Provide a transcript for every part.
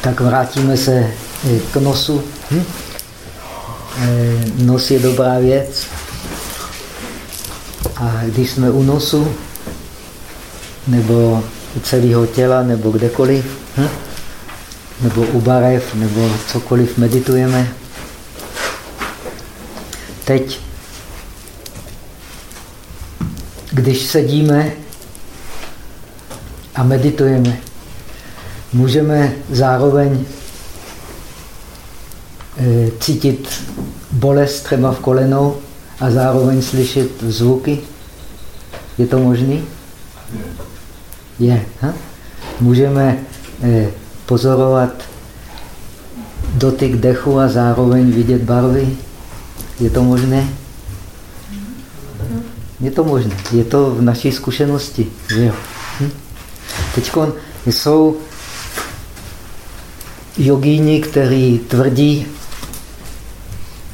Tak vrátíme se eh, k nosu. Hm? Eh, nos je dobrá věc. A když jsme u nosu, nebo u celého těla, nebo kdekoliv, hm? nebo u barev, nebo cokoliv meditujeme, teď, když sedíme a meditujeme, můžeme zároveň eh, cítit bolest třeba v kolenou a zároveň slyšet zvuky. Je to možný? Je. Ha? Můžeme eh, pozorovat dotyk dechu a zároveň vidět barvy. Je to možné? Je to možné. Je to v naší zkušenosti. Hm? Teď jsou jogíni, kteří tvrdí,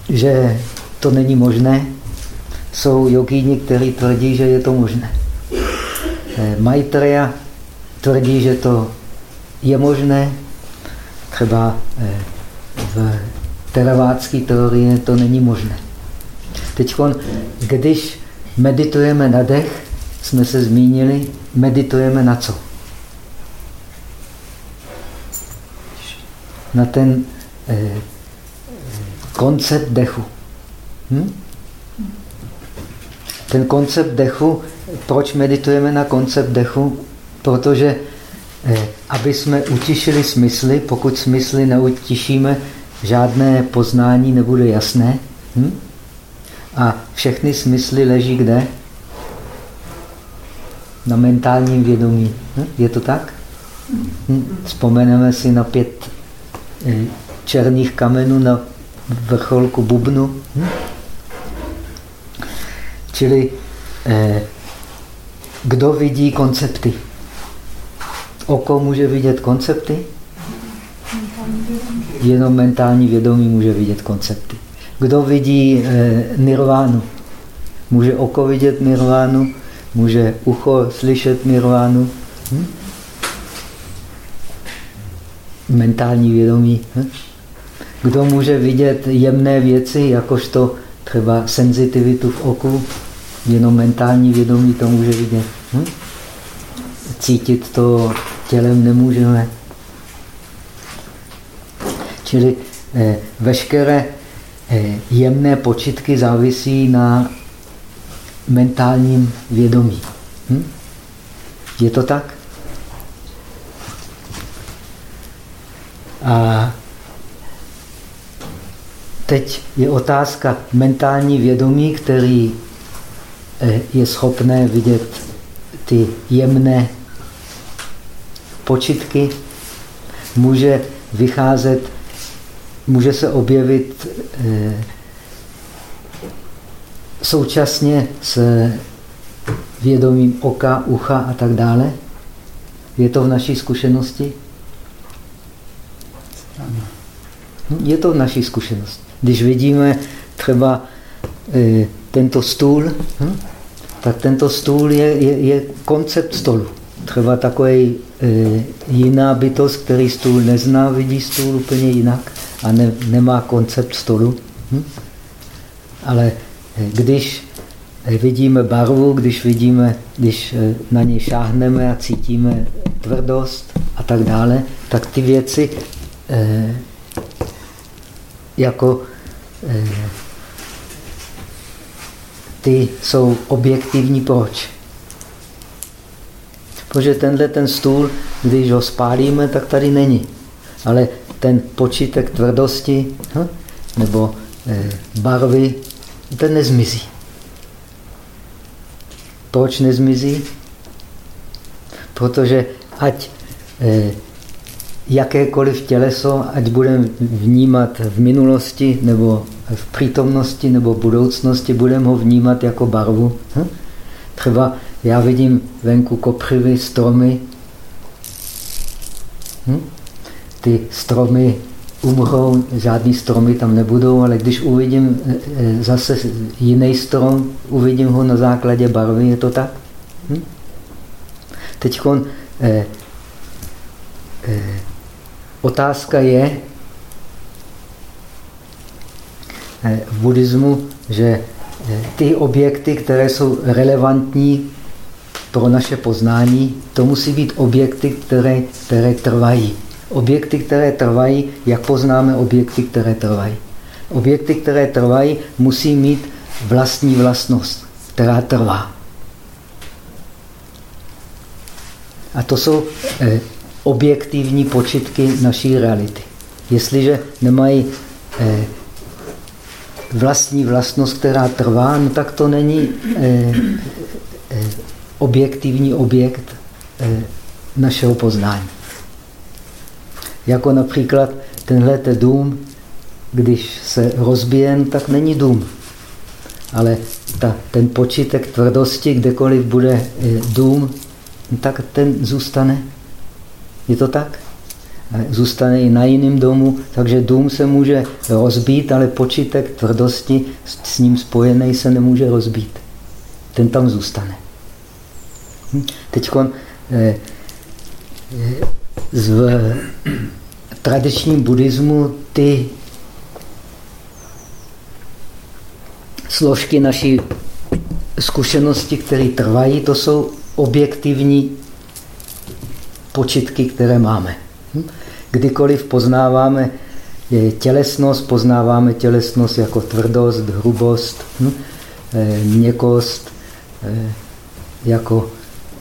že to není možné. Jsou jogíni, kteří tvrdí, že je to možné. Eh, Maitreya tvrdí, že to je možné. Třeba eh, v teravácké teorii to není možné. Teď, když meditujeme na dech, jsme se zmínili, meditujeme na co? Na ten eh, koncept dechu. Hm? Ten koncept dechu, proč meditujeme na koncept dechu? Protože, eh, aby jsme utišili smysly, pokud smysly neutišíme, žádné poznání nebude jasné. Hm? A všechny smysly leží kde? Na mentálním vědomí. Hm? Je to tak? Hm? Vzpomeneme si na pět černých kamenů na vrcholku bubnu. Hm? Čili eh, kdo vidí koncepty? Oko může vidět koncepty? Jenom mentální vědomí může vidět koncepty. Kdo vidí eh, nirvánu? Může oko vidět nirvánu? Může ucho slyšet nirvánu? Hm? Mentální vědomí. Kdo může vidět jemné věci, jakožto třeba senzitivitu v oku, jenom mentální vědomí to může vidět. Cítit to tělem nemůžeme. Čili eh, veškeré eh, jemné počitky závisí na mentálním vědomí. Hm? Je to tak? A Teď je otázka mentální vědomí, který eh, je schopné vidět ty jemné počitky, může vycházet, může se objevit eh, současně s vědomím oka, ucha a tak dále. Je to v naší zkušenosti? Je to naší zkušenosti. Když vidíme třeba e, tento stůl, hm, tak tento stůl je, je, je koncept stolu. Třeba takový e, jiná bytost, který stůl nezná, vidí stůl úplně jinak a ne, nemá koncept stolu. Hm? Ale e, když vidíme barvu, když vidíme, když na něj šáhneme a cítíme tvrdost a tak dále, tak ty věci jako eh, ty jsou objektivní. Proč? Protože tenhle ten stůl, když ho spálíme, tak tady není. Ale ten počítek tvrdosti hm, nebo eh, barvy, ten nezmizí. Proč nezmizí? Protože ať eh, jakékoliv těleso, ať budeme vnímat v minulosti nebo v přítomnosti nebo v budoucnosti, budeme ho vnímat jako barvu. Hm? Třeba já vidím venku kopřivy, stromy. Hm? Ty stromy umřou, žádný stromy tam nebudou, ale když uvidím e, e, zase jiný strom, uvidím ho na základě barvy, je to tak? Hm? Teď eh, eh, otázka je eh, v buddhismu, že ty objekty, které jsou relevantní pro naše poznání, to musí být objekty, které, které trvají. Objekty, které trvají, jak poznáme objekty, které trvají? Objekty, které trvají, musí mít vlastní vlastnost, která trvá. A to jsou eh, objektivní počitky naší reality. Jestliže nemají eh, vlastní vlastnost, která trvá, no tak to není eh, eh, objektivní objekt eh, našeho poznání. Jako například tenhle dům, když se rozbije, tak není dům. Ale ta, ten počítek tvrdosti, kdekoliv bude eh, dům, tak ten zůstane. Je to tak? Zůstane i na jiném domu, takže dům se může rozbít, ale počítek tvrdosti s ním spojený se nemůže rozbít. Ten tam zůstane. Hm? Teď eh, eh, v tradičním buddhismu ty složky naší zkušenosti, které trvají, to jsou objektivní počitky, které máme. Hm? Kdykoliv poznáváme tělesnost, poznáváme tělesnost jako tvrdost, hrubost, hm? Eh, měkost, eh, jako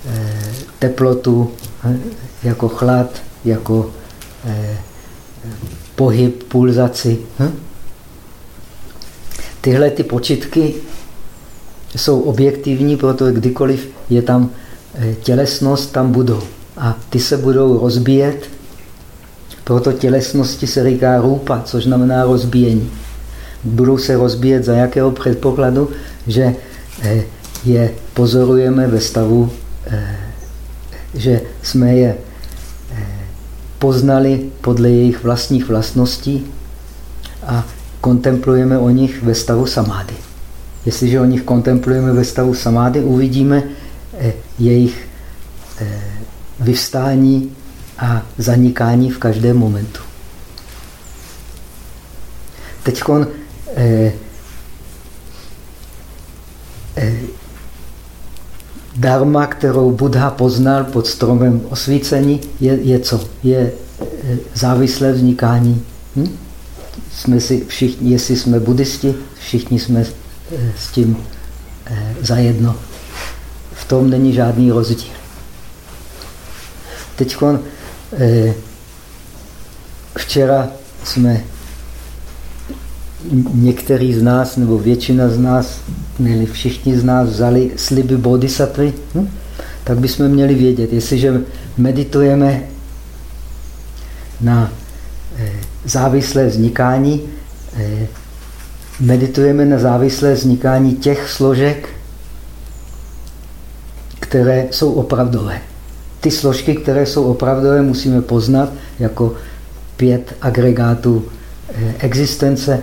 eh, teplotu, jako chlad, jako pohyb, pulzaci. Hm? Tyhle ty počitky jsou objektivní, protože kdykoliv je tam tělesnost, tam budou. A ty se budou rozbíjet proto tělesnosti se říká rupa, což znamená rozbíjení. Budou se rozbíjet za jakého předpokladu, že eh, je pozorujeme ve stavu, eh, že jsme je eh, poznali podle jejich vlastních vlastností a kontemplujeme o nich ve stavu samády. Jestliže o nich kontemplujeme ve stavu samády, uvidíme jejich vyvstání a zanikání v každém momentu. Teď eh, eh, dharma, kterou Buddha poznal pod stromem osvícení, je, je co? Je eh, závislé vznikání. Hm? Jsme si všichni, jestli jsme buddhisti, všichni jsme eh, s tím eh, zajedno. V tom není žádný rozdíl. Teď Eh, včera jsme některý z nás, nebo většina z nás, ne všichni z nás vzali sliby bodhisattvy, hm? tak bychom měli vědět, jestliže meditujeme na eh, závislé vznikání, eh, meditujeme na závislé vznikání těch složek, které jsou opravdové ty složky, které jsou opravdové, musíme poznat jako pět agregátů eh, existence.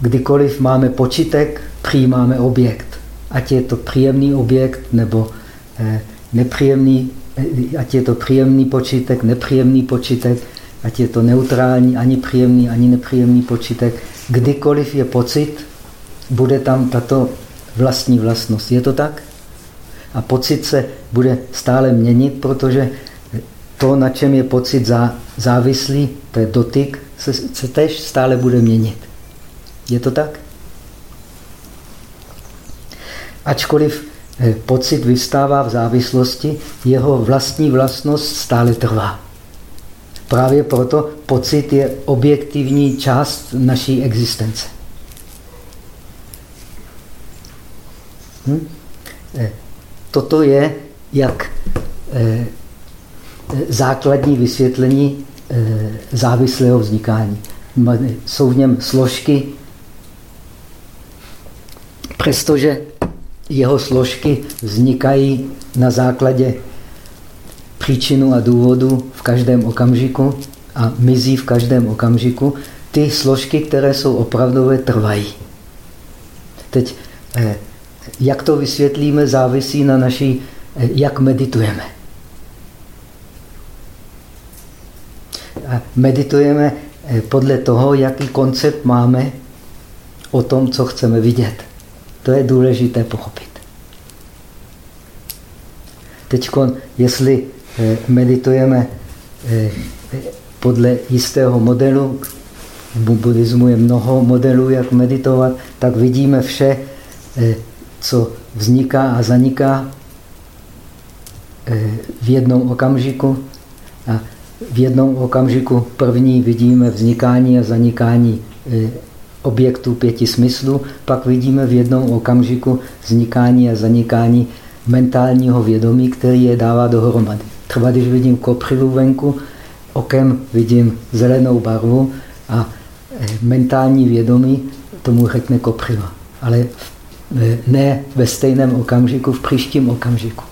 Kdykoliv máme počítek, přijímáme objekt. Ať je to příjemný objekt nebo eh, nepříjemný, eh, ať je to příjemný počítek, nepříjemný počítek, ať je to neutrální, ani příjemný, ani nepříjemný počítek. Kdykoliv je pocit, bude tam tato vlastní vlastnost. Je to tak? A pocit se bude stále měnit, protože to, na čem je pocit závislý, to je dotyk, se, se tež stále bude měnit. Je to tak? Ačkoliv eh, pocit vystává v závislosti, jeho vlastní vlastnost stále trvá. Právě proto pocit je objektivní část naší existence. Hm? Eh, toto je jak eh, základní vysvětlení eh, závislého vznikání. Jsou v něm složky, přestože jeho složky vznikají na základě příčinu a důvodu v každém okamžiku a mizí v každém okamžiku, ty složky, které jsou opravdové, trvají. Teď eh, jak to vysvětlíme, závisí na naší, eh, jak meditujeme. A meditujeme eh, podle toho, jaký koncept máme o tom, co chceme vidět. To je důležité pochopit. Teď, jestli eh, meditujeme podle jistého modelu, v buddhismu je mnoho modelů, jak meditovat, tak vidíme vše, co vzniká a zaniká v jednom okamžiku. A v jednom okamžiku první vidíme vznikání a zanikání e, objektů pěti smyslů, pak vidíme v jednom okamžiku vznikání a zanikání mentálního vědomí, který je dává dohromady. Třeba když vidím kopřivu venku, okem vidím zelenou barvu a e, mentální vědomí tomu řekne kopřiva. Ale e, ne ve stejném okamžiku, v příštím okamžiku.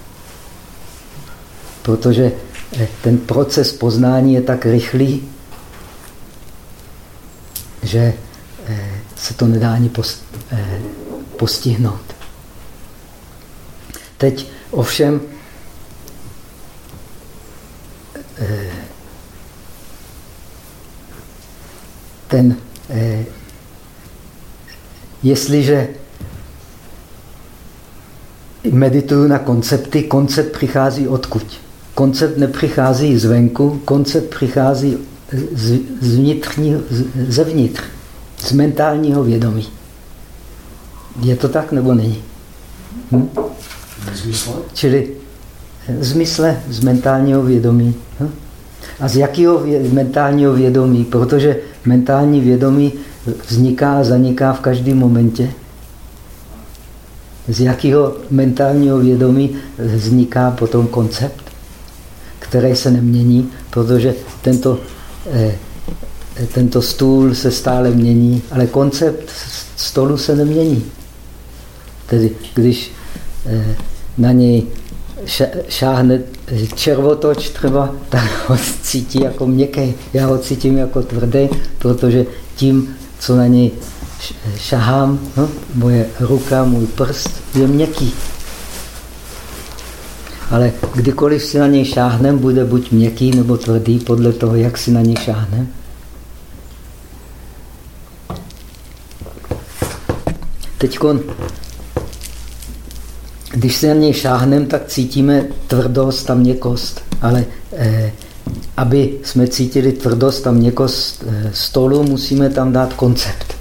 Protože Eh, ten proces poznání je tak rychlý, že eh, se to nedá ani eh, postihnout. Teď ovšem ten, jestliže medituju na koncepty, koncept přichází odkud? koncept nepřichází zvenku, koncept přichází z, z vnitřní, z, zevnitř, z mentálního vědomí. Je to tak nebo není? Hm? Zmysle? Čili zmysle z mentálního vědomí. Hm? A z jakého mentálního vědomí? Protože mentální vědomí vzniká a zaniká v každém momentě. Z jakého mentálního vědomí vzniká potom koncept? které se nemění, protože tento, eh, tento stůl se stále mění, ale koncept stolu se nemění. Tedy když eh, na něj šáhne červotoč třeba, tak ho cítí jako měkký. Já ho cítím jako tvrdý, protože tím, co na něj šahám, no, moje ruka, můj prst je měkký ale kdykoliv si na něj šáhnem, bude buď měkký nebo tvrdý podle toho, jak si na něj šáhnem. Teď, když si na něj šáhnem, tak cítíme tvrdost a měkost. Ale eh, aby jsme cítili tvrdost a měkost eh, stolu, musíme tam dát koncept.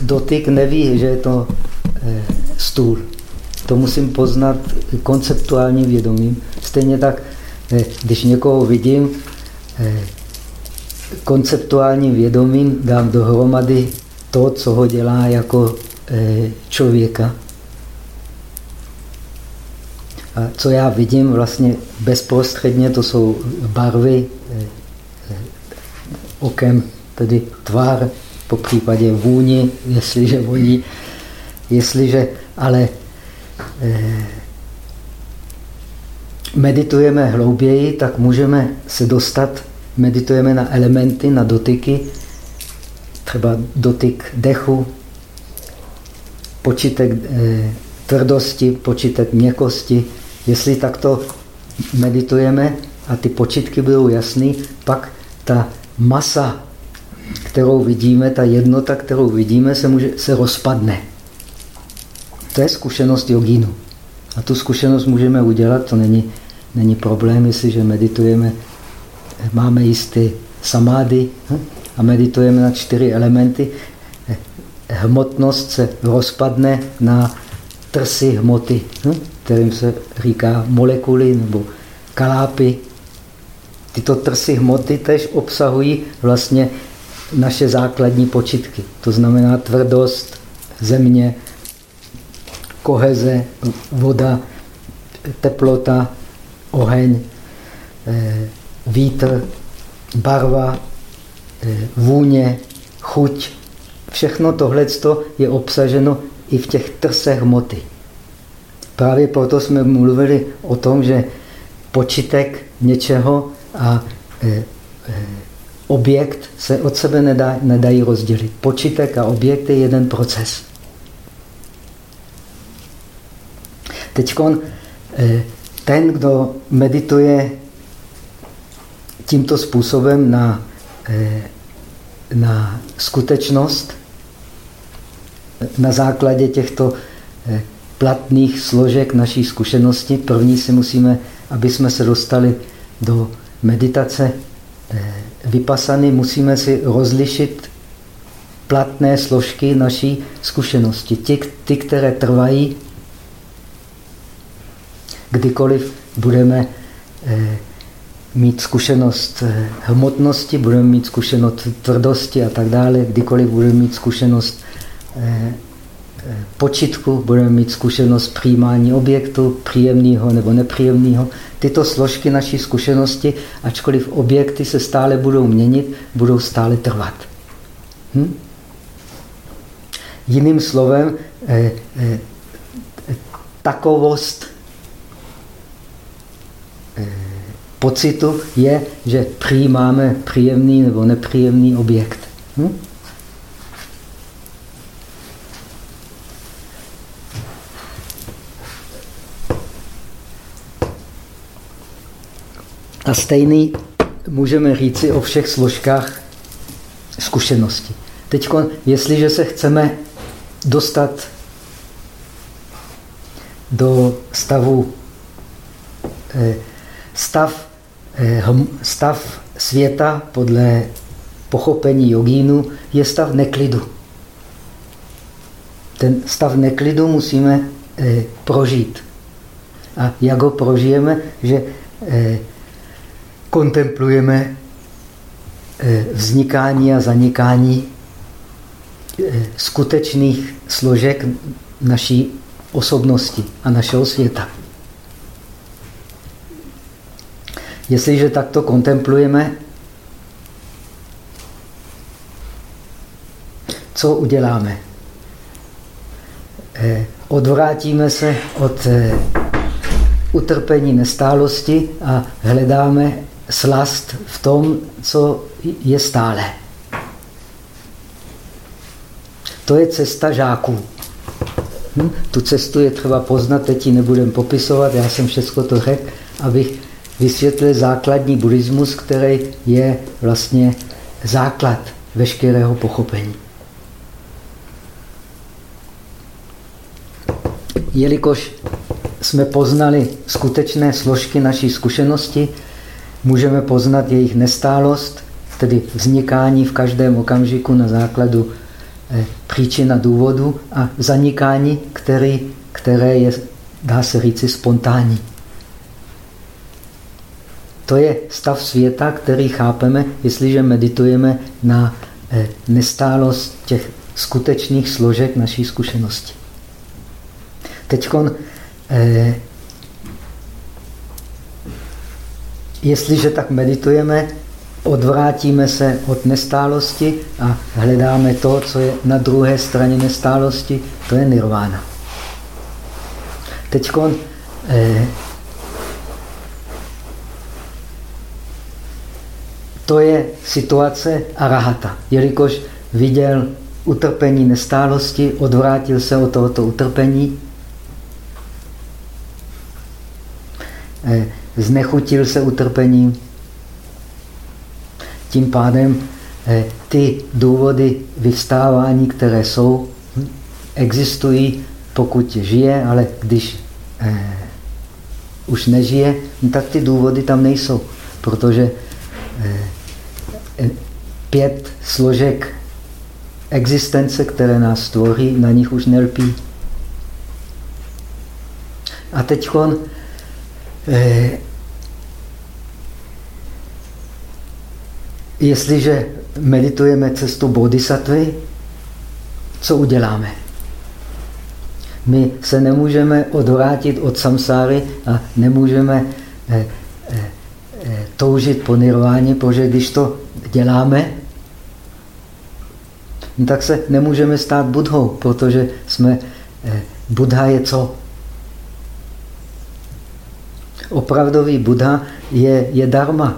Dotyk neví, že je to Eh, stůl. To musím poznat konceptuálním vědomím. Stejně tak, eh, když někoho vidím, eh, konceptuálním vědomím dám dohromady to, co ho dělá jako člověka. A co já vidím vlastně bezprostředně, to jsou barvy okem, tedy tvár, po případě vůni, jestliže voní Jestliže ale eh, meditujeme hlouběji, tak můžeme se dostat, meditujeme na elementy, na dotyky, třeba dotyk dechu, počítek eh, tvrdosti, počítek měkkosti. Jestli takto meditujeme a ty počítky budou jasný, pak ta masa, kterou vidíme, ta jednota, kterou vidíme, se, může, se rozpadne. To je zkušenost jogínu. A tu zkušenost můžeme udělat, to není, není problém, jestliže meditujeme, máme jisté samády hm? a meditujeme na čtyři elementy. Hmotnost se rozpadne na trsy hmoty, hm? kterým se říká molekuly nebo kalápy. Tyto trsy hmoty tež obsahují vlastně naše základní počitky. To znamená tvrdost, země, koheze, voda, teplota, oheň, eh, vítr, barva, eh, vůně, chuť. Všechno tohle je obsaženo i v těch trsech hmoty. Právě proto jsme mluvili o tom, že počitek něčeho a eh, objekt se od sebe nedá, nedají rozdělit. Počitek a objekt je jeden proces. Teď eh, ten, kdo medituje tímto způsobem na, eh, na skutečnost, na základě těchto eh, platných složek naší zkušenosti, první si musíme, aby jsme se dostali do meditace vypasany, musíme si rozlišit platné složky naší zkušenosti. Ty, ty které trvají, kdykoliv budeme eh, mít zkušenost eh, hmotnosti, budeme mít zkušenost tvrdosti a tak dále, kdykoliv budeme mít zkušenost eh, počitku, budeme mít zkušenost přijímání objektu, příjemného nebo nepříjemného. Tyto složky naší zkušenosti, ačkoliv objekty se stále budou měnit, budou stále trvat. Hm? Jiným slovem, eh, eh, takovost eh, pocitu je, že přijímáme příjemný nebo nepříjemný objekt. Hm? A stejný můžeme říci o všech složkách zkušenosti. Teď, jestliže se chceme dostat do stavu eh, stav, eh, stav světa podle pochopení jogínu je stav neklidu. Ten stav neklidu musíme eh, prožít. A jak ho prožijeme, že kontemplujeme vznikání a zanikání Eh, skutečných složek naší osobnosti a našeho světa. Jestliže takto kontemplujeme, co uděláme? Eh, odvrátíme se od eh, utrpení nestálosti a hledáme slast v tom, co je stále. To je cesta žáků. Hm? Tu cestu je třeba poznat, teď ji nebudem popisovat, já jsem všechno to řekl, abych vysvětlil základní buddhismus, který je vlastně základ veškerého pochopení. Jelikož jsme poznali skutečné složky naší zkušenosti, můžeme poznat jejich nestálost, tedy vznikání v každém okamžiku na základu Eh, příčina důvodu a zanikání, který, které je, dá se říci, spontánní. To je stav světa, který chápeme, jestliže meditujeme na eh, nestálost těch skutečných složek naší zkušenosti. Teď, jestliže tak meditujeme, odvrátíme se od nestálosti a hledáme to, co je na druhé straně nestálosti, to je nirvána. Teď eh, to je situace arahata. Jelikož viděl utrpení nestálosti, odvrátil se od tohoto utrpení, eh, znechutil se utrpením, tím pádem eh, ty důvody vyvstávání, které jsou, hm, existují, pokud žije, ale když eh, už nežije, no tak ty důvody tam nejsou, protože eh, pět složek existence, které nás stvoří, na nich už nelpí. A teď eh, Jestliže meditujeme cestu bodhisattvy, co uděláme? My se nemůžeme odvrátit od samsáry a nemůžeme eh, eh, eh, toužit po nirváně, protože když to děláme, no tak se nemůžeme stát budhou, protože jsme, Buddha je co? Opravdový Buddha je, je dharma.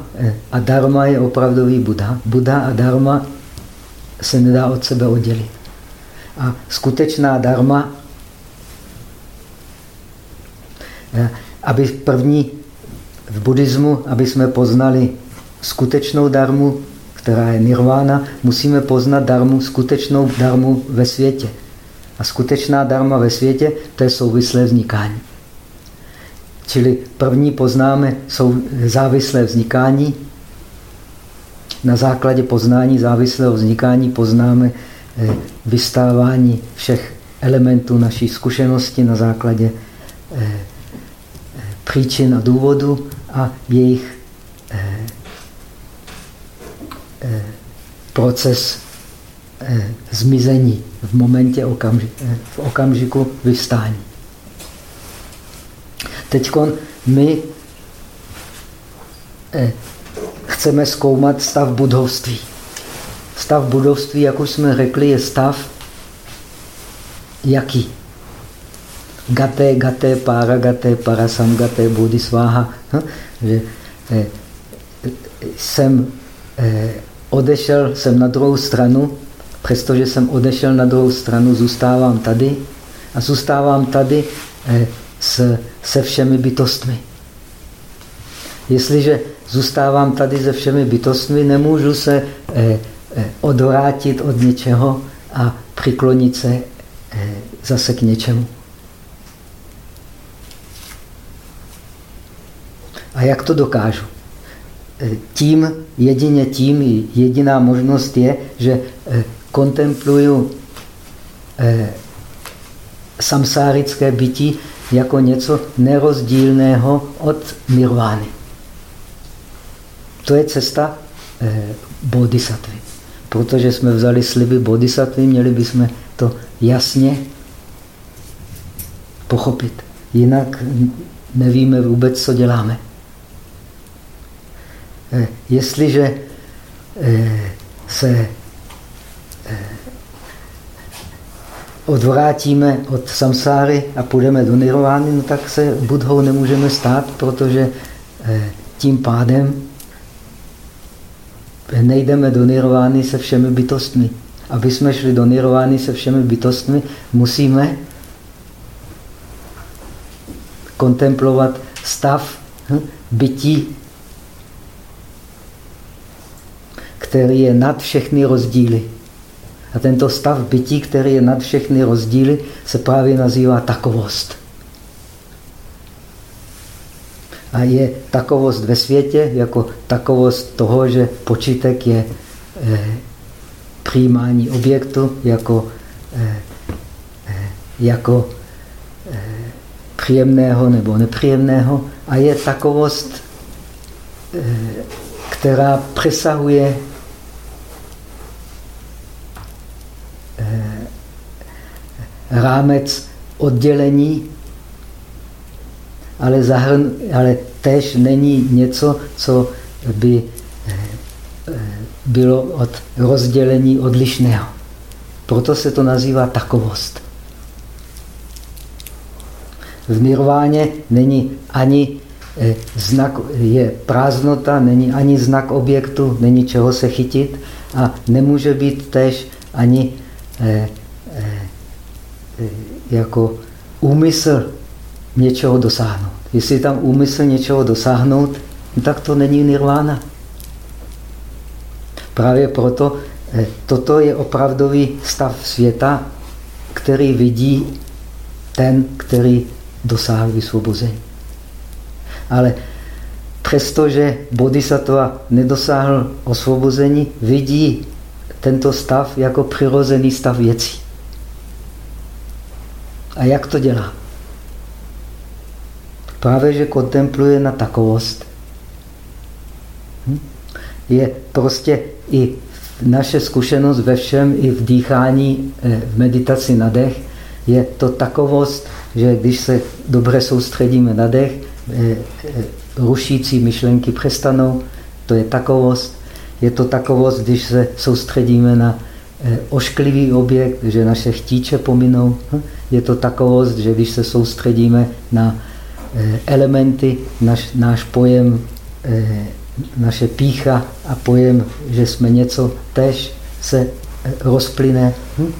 A dharma je opravdový Buddha. Buddha a dharma se nedá od sebe oddělit. A skutečná dharma aby první v buddhismu, aby jsme poznali skutečnou darmu, která je nirvána, musíme poznat darmu, skutečnou darmu ve světě. A skutečná darma ve světě, to je souvislé vznikání. Čili první poznáme jsou závislé vznikání. Na základě poznání závislého vznikání poznáme eh, vystávání všech elementů naší zkušenosti na základě eh, eh, příčin a důvodu a jejich proces zmizení v momentě okamži v okamžiku vystání. Teď my eh, chceme zkoumat stav budovství. Stav budovství, jak už jsme řekli, je stav jaký? Gaté, gaté, para gaté, parasam gaté, bodhisváha. Hm? Že eh, jsem eh, odešel jsem na druhou stranu, přestože jsem odešel na druhou stranu, zůstávám tady a zůstávám tady s, se všemi bytostmi. Jestliže zůstávám tady se všemi bytostmi, nemůžu se eh, eh, odvrátit od něčeho a přiklonit se eh, zase k něčemu. A jak to dokážu? Eh, tím, jedině tím, jediná možnost je, že kontempluju samsárické bytí jako něco nerozdílného od nirvány. To je cesta eh, bodhisattvy. Protože jsme vzali sliby bodhisattvy, měli bychom to jasně pochopit. Jinak nevíme vůbec, co děláme. Eh, jestliže eh, se odvrátíme od samsáry a půjdeme do nirvány, no tak se budhou nemůžeme stát, protože eh, tím pádem nejdeme do nirvány se všemi bytostmi. Aby jsme šli do nirvány se všemi bytostmi, musíme kontemplovat stav hm, bytí, který je nad všechny rozdíly. A tento stav bytí, který je nad všechny rozdíly, se právě nazývá takovost. A je takovost ve světě jako takovost toho, že počítek je eh, přijímání objektu jako, eh, jako eh, příjemného nebo nepříjemného. A je takovost, eh, která přesahuje rámec oddělení, ale, zahrn, ale tež není něco, co by eh, eh, bylo od rozdělení odlišného. Proto se to nazývá takovost. V nirváně není ani eh, znak, je prázdnota, není ani znak objektu, není čeho se chytit a nemůže být tež ani Eh, jako úmysl něčeho dosáhnout. Jestli je tam úmysl něčeho dosáhnout, tak to není nirvána. Právě proto eh, toto je opravdový stav světa, který vidí ten, který dosáhl vysvobození. Ale přestože bodhisattva nedosáhl osvobození, vidí tento stav jako přirozený stav věcí. A jak to dělá? Právě, že kontempluje na takovost. Hm? Je prostě i naše zkušenost ve všem, i v dýchání, eh, v meditaci na dech, je to takovost, že když se dobře soustředíme na dech, eh, eh, rušící myšlenky přestanou, to je takovost. Je to takovost, když se soustředíme na Eh, ošklivý objekt, že naše chtíče pominou. Hm? Je to takovost, že když se soustředíme na eh, elementy, naš, náš pojem, eh, naše pícha a pojem, že jsme něco tež, se rozplyne. Hm?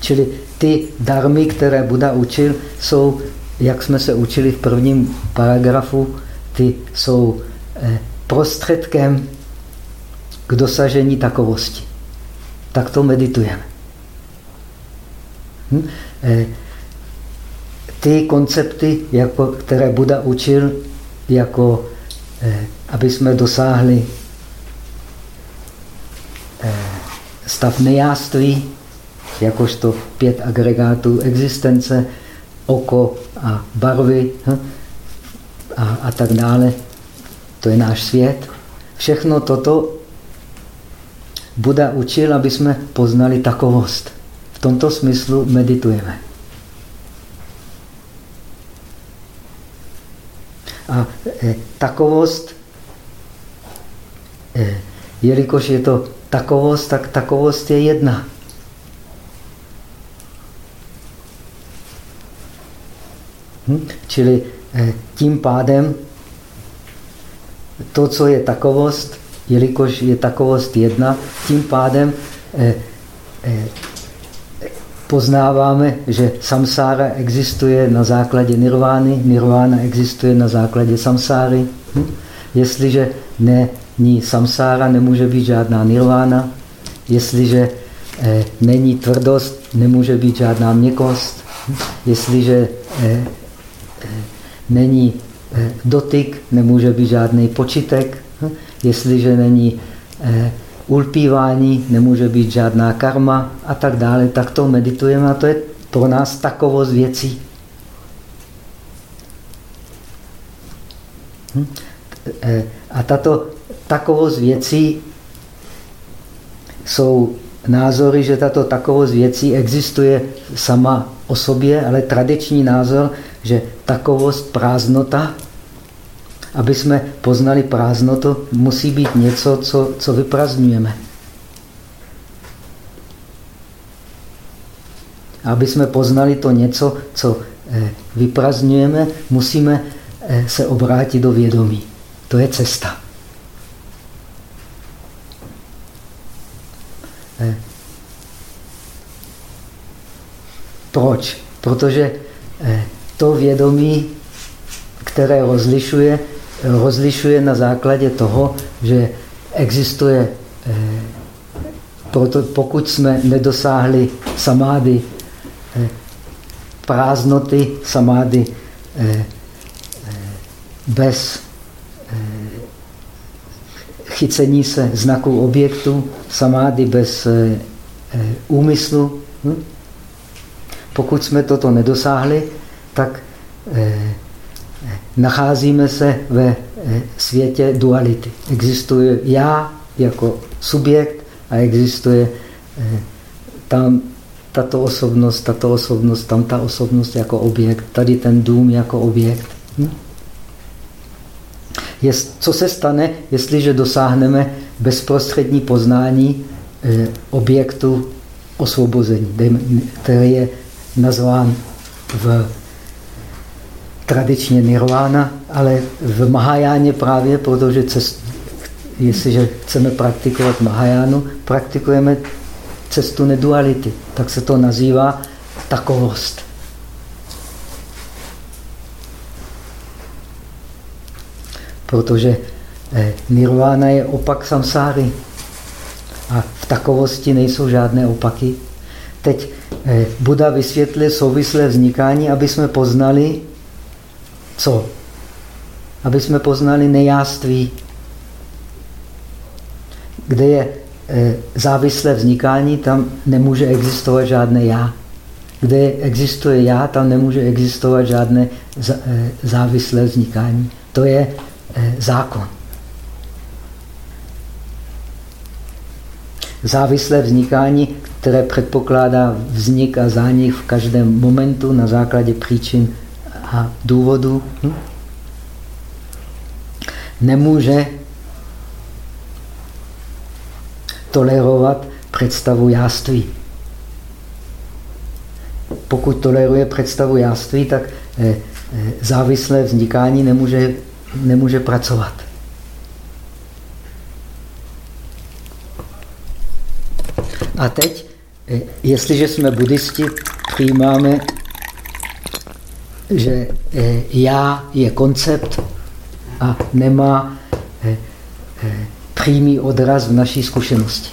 Čili ty darmy, které Buda učil, jsou jak jsme se učili v prvním paragrafu, ty jsou prostředkem k dosažení takovosti. Tak to meditujeme. Hm? Eh, ty koncepty, jako, které Buda učil, jako eh, aby jsme dosáhli stav nejáství, jakožto pět agregátů existence, oko a barvy hm? a, a tak dále. To je náš svět. Všechno toto Buda učil, aby jsme poznali takovost. V tomto smyslu meditujeme. A e, takovost, e, jelikož je to takovost, tak takovost je jedna. Hm? Čili eh, tím pádem to, co je takovost, jelikož je takovost jedna, tím pádem eh, eh, poznáváme, že samsára existuje na základě nirvány, nirvána existuje na základě samsáry. Hm? Jestliže není samsára, nemůže být žádná nirvána. Jestliže není tvrdost, nemůže být žádná měkost. Hm? Jestliže není eh, dotyk, nemůže být žádný počitek. Hm? Jestliže není eh, ulpívání, nemůže být žádná karma a tak dále, tak to meditujeme a to je pro nás takovost věcí. Hm? Eh, a tato takovost věcí jsou názory, že tato takovost věcí existuje sama o sobě, ale tradiční názor, že takovost, prázdnota, aby jsme poznali prázdnotu, musí být něco, co, co vyprazňujeme. Aby jsme poznali to něco, co eh, vyprazňujeme, musíme eh, se obrátit do vědomí. To je cesta. Eh, proč? Protože to vědomí, které rozlišuje, rozlišuje na základě toho, že existuje, eh, proto pokud jsme nedosáhli samády, eh, prázdnoty, samády eh, bez chycení se znaků objektu, samády bez úmyslu. Hm? Pokud jsme toto nedosáhli, tak eh, nacházíme se ve eh, světě duality. Existuje já jako subjekt a existuje eh, tam tato osobnost, tato osobnost, tam ta osobnost jako objekt, tady ten dům jako objekt. Hm? Co se stane, jestliže dosáhneme bezprostřední poznání eh, objektu osvobození, který je nazván v tradičně nirvána, ale v Mahajáně právě, protože cest, jestliže chceme praktikovat Mahajánu, praktikujeme cestu neduality. Tak se to nazývá takovost. Protože eh, nirvána je opak samsáry. A v takovosti nejsou žádné opaky. Teď eh, Buda vysvětlil souvislé vznikání, aby jsme poznali, co? Aby jsme poznali nejáství, kde je e, závislé vznikání, tam nemůže existovat žádné já. Kde existuje já, tam nemůže existovat žádné e, závislé vznikání. To je e, zákon. Závislé vznikání, které předpokládá vznik a zánik v každém momentu na základě příčin a důvodu hm? nemůže tolerovat představu jáství. Pokud toleruje představu jáství, tak eh, eh, závislé vznikání nemůže, nemůže pracovat. A teď, eh, jestliže jsme buddhisti, přijímáme že já je koncept a nemá přímý odraz v naší zkušenosti.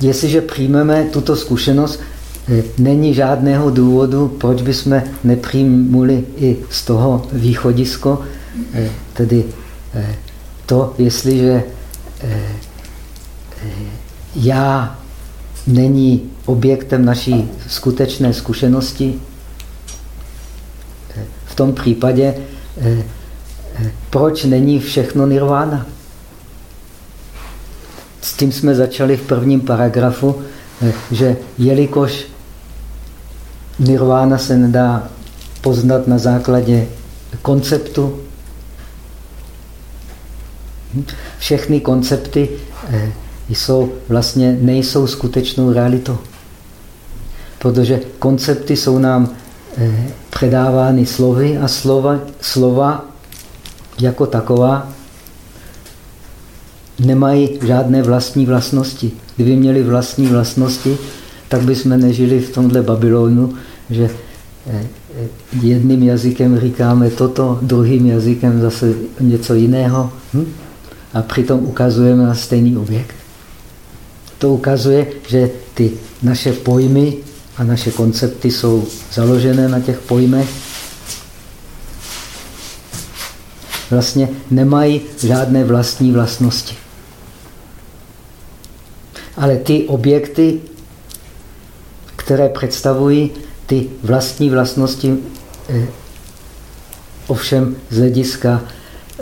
Jestliže přijmeme tuto zkušenost, není žádného důvodu, proč bychom nepřijmuli i z toho východisko, tedy to, jestliže já není objektem naší skutečné zkušenosti, tom případě eh, eh, proč není všechno nirvána? S tím jsme začali v prvním paragrafu, eh, že jelikož nirvána se nedá poznat na základě konceptu, všechny koncepty jsou vlastně nejsou skutečnou realitou. Protože koncepty jsou nám předávány slovy a slova, slova jako taková nemají žádné vlastní vlastnosti. Kdyby měli vlastní vlastnosti, tak bychom nežili v tomhle Babylonu, že eh, jedným jazykem říkáme toto, druhým jazykem zase něco jiného hm? a přitom ukazujeme na stejný objekt. To ukazuje, že ty naše pojmy a naše koncepty jsou založené na těch pojmech. Vlastně nemají žádné vlastní vlastnosti. Ale ty objekty, které představují ty vlastní vlastnosti, eh, ovšem z hlediska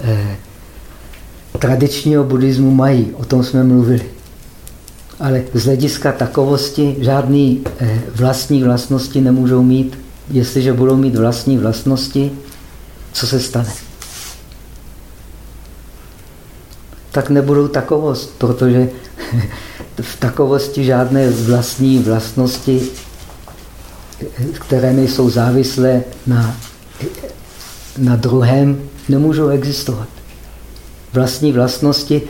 eh, tradičního buddhismu mají. O tom jsme mluvili ale z hlediska takovosti žádný eh, vlastní vlastnosti nemůžou mít. Jestliže budou mít vlastní vlastnosti, co se stane? Tak nebudou takovost, protože v takovosti žádné vlastní vlastnosti, které nejsou závislé na, na druhém, nemůžou existovat. Vlastní vlastnosti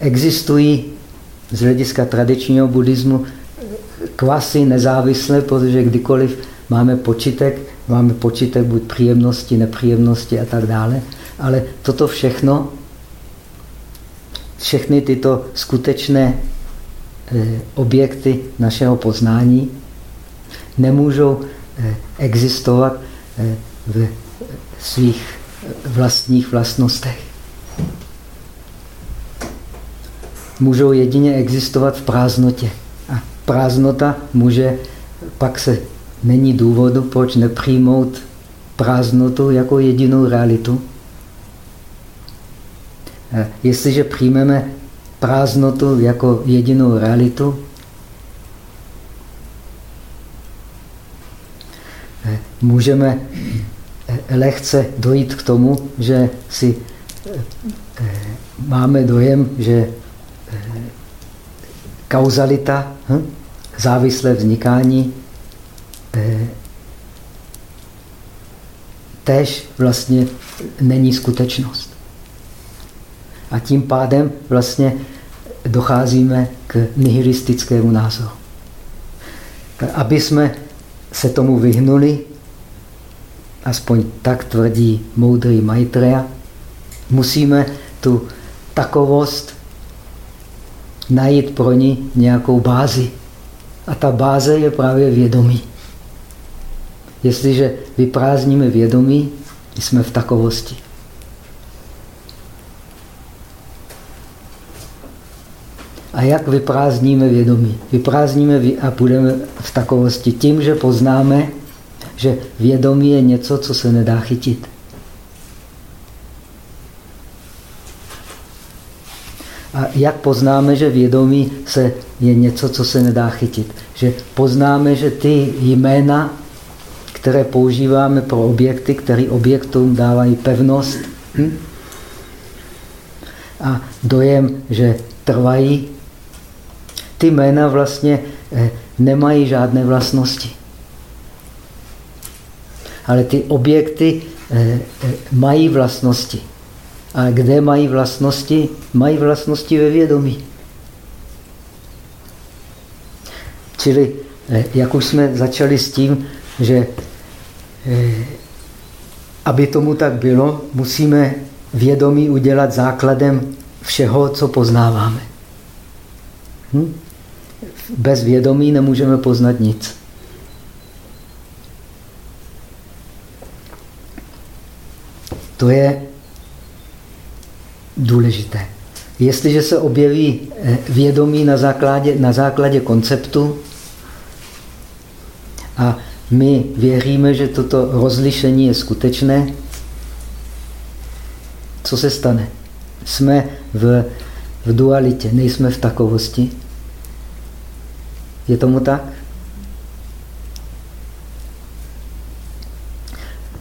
existují z hlediska tradičního buddhismu kvasy nezávisle, protože kdykoliv máme počítek, máme počítek buď příjemnosti, nepříjemnosti a tak dále, ale toto všechno, všechny tyto skutečné eh, objekty našeho poznání nemůžou eh, existovat eh, v svých vlastních vlastnostech. Můžou jedině existovat v prázdnotě. A prázdnota může, pak se není důvodu, proč nepřijmout prázdnotu jako jedinou realitu. A jestliže přijmeme prázdnotu jako jedinou realitu, můžeme lehce dojít k tomu, že si máme dojem, že kauzalita, hm? závislé vznikání, eh, tež vlastně není skutečnost. A tím pádem vlastně docházíme k nihilistickému názoru. Aby jsme se tomu vyhnuli, aspoň tak tvrdí moudrý Maitreya, musíme tu takovost najít pro ní nějakou bázi. A ta báze je právě vědomí. Jestliže vyprázdníme vědomí, jsme v takovosti. A jak vyprázdníme vědomí? Vyprázdníme a budeme v takovosti tím, že poznáme, že vědomí je něco, co se nedá chytit. Jak poznáme, že vědomí se je něco, co se nedá chytit? Že poznáme, že ty jména, které používáme pro objekty, které objektům dávají pevnost hm? a dojem, že trvají, ty jména vlastně eh, nemají žádné vlastnosti. Ale ty objekty eh, eh, mají vlastnosti. A kde mají vlastnosti? Mají vlastnosti ve vědomí. Čili, eh, jak už jsme začali s tím, že aby tomu tak bylo, musíme vědomí udělat základem všeho, co poznáváme. Hm? Bez vědomí nemůžeme poznat nic. To je důležité. Jestliže se objeví eh, vědomí na základě, na základě konceptu a my věříme, že toto rozlišení je skutečné, co se stane? Jsme v, v dualitě, nejsme v takovosti. Je tomu tak?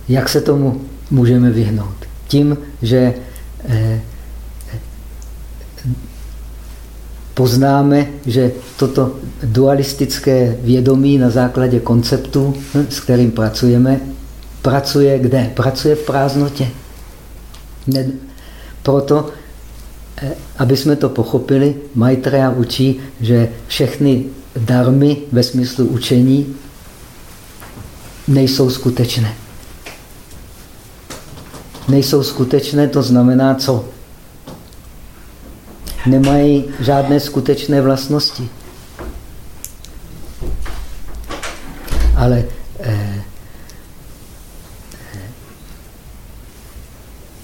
Jak se tomu můžeme vyhnout? Tím, že eh, poznáme, že toto dualistické vědomí na základě konceptu, hm, s kterým pracujeme, pracuje kde? Pracuje v prázdnotě. Ne, proto, eh, aby jsme to pochopili, Maitreya učí, že všechny darmy ve smyslu učení nejsou skutečné. Nejsou skutečné, to znamená co? Nemají žádné skutečné vlastnosti. Ale eh,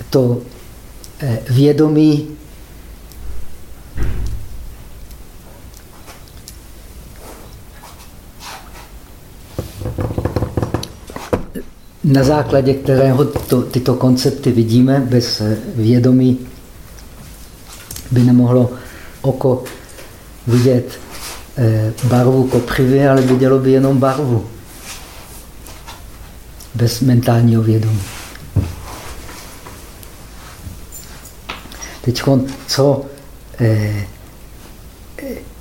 to eh, vědomí na základě kterého to, tyto koncepty vidíme bez eh, vědomí, by nemohlo oko vidět eh, barvu kopřivy, ale vidělo by jenom barvu. Bez mentálního vědomí. Teď, co eh,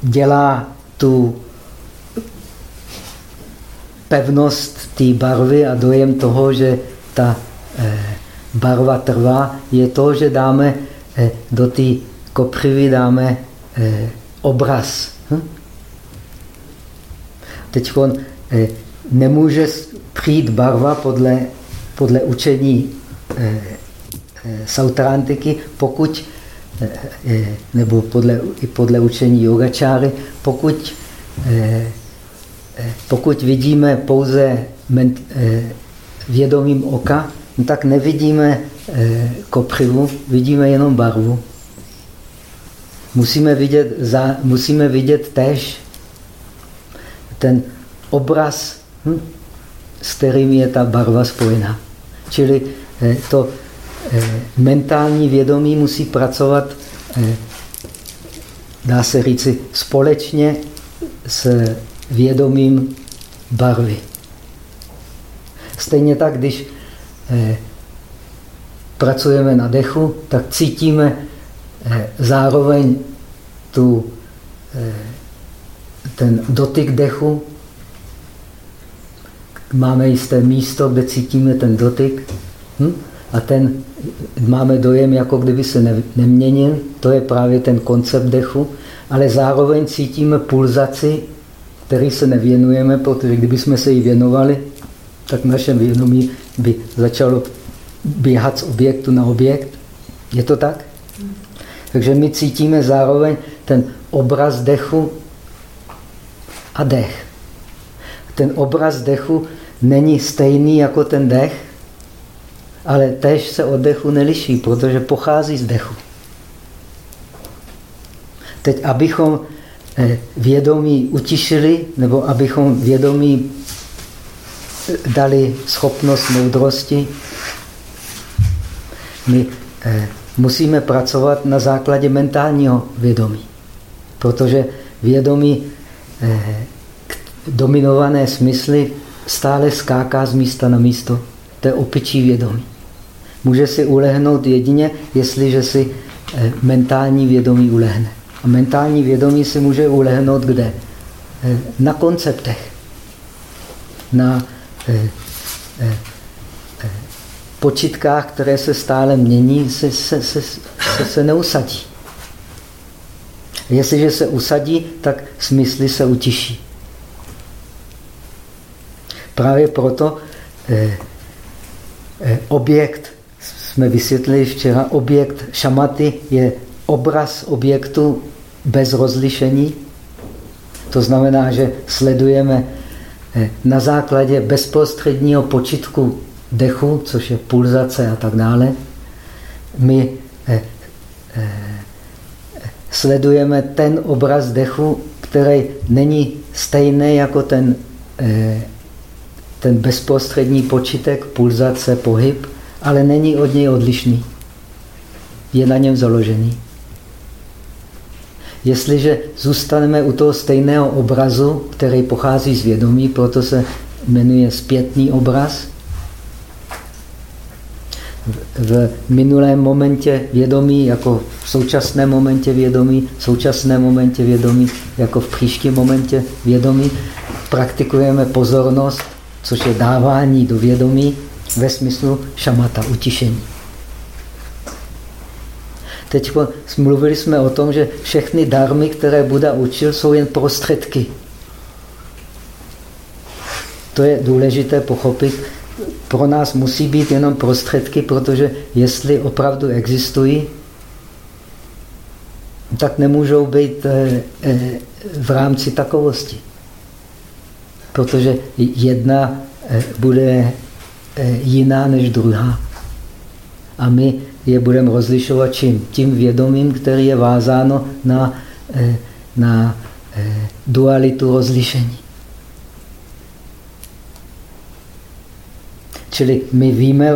dělá tu pevnost té barvy a dojem toho, že ta eh, barva trvá, je to, že dáme eh, do té kopřivy dáme eh, obraz. Hm? Teď nemůže přijít barva podle, podle učení sautrantiky, pokud nebo podle, i podle učení yogačáry, pokud pokud vidíme pouze eh, vědomím oka, no tak nevidíme eh, kopřivu, vidíme jenom barvu. Musíme vidět, za, musíme vidět tež ten obraz, hm, s kterým je ta barva spojená. Čili eh, to mentální vědomí musí pracovat, dá se říci, společně s vědomím barvy. Stejně tak, když eh, pracujeme na dechu, tak cítíme eh, zároveň tu, eh, ten dotyk dechu. Máme jisté místo, kde cítíme ten dotyk. Hm? A ten máme dojem, jako kdyby se ne, neměnil. To je právě ten koncept dechu. Ale zároveň cítíme pulzaci který se nevěnujeme, protože kdybychom se jí věnovali, tak naše vědomí by začalo běhat z objektu na objekt. Je to tak? Takže my cítíme zároveň ten obraz dechu a dech. Ten obraz dechu není stejný jako ten dech, ale tež se od dechu neliší, protože pochází z dechu. Teď, abychom Eh, vědomí utišili, nebo abychom vědomí eh, dali schopnost moudrosti, my eh, musíme pracovat na základě mentálního vědomí. Protože vědomí dominované smysly stále skáká z místa na místo. To je opičí vědomí. Může si ulehnout jedině, jestliže si mentální vědomí ulehne. A mentální vědomí si může ulehnout kde? Eh, na konceptech. Na eh, eh, počitkách, které se stále mění, se, se, se, se, se neusadí. Jestliže se usadí, tak smysly se utiší. Právě proto objekt, jsme vysvětlili včera, objekt šamaty je obraz objektu bez rozlišení. To znamená, že sledujeme eh, na základě bezprostředního počitku dechu, což je pulzace a tak dále, my eh, eh, sledujeme ten obraz dechu, který není stejný jako ten, ten bezprostřední počitek, pulzace, pohyb, ale není od něj odlišný. Je na něm založený. Jestliže zůstaneme u toho stejného obrazu, který pochází z vědomí, proto se jmenuje zpětný obraz, v minulém momentě vědomí, jako v současném momentě vědomí, v současném momentě vědomí, jako v příštím momentě vědomí, praktikujeme pozornost, což je dávání do vědomí ve smyslu šamata, utišení. Teď mluvili jsme o tom, že všechny darmy, které Buda učil, jsou jen prostředky. To je důležité pochopit. Pro nás musí být jenom prostředky, protože jestli opravdu existují, tak nemůžou být eh, eh, v rámci takovosti. Protože jedna eh, bude jiná než druhá. A my je budeme rozlišovat čím? Tím vědomím, který je vázáno na, na dualitu rozlišení. Čili my víme,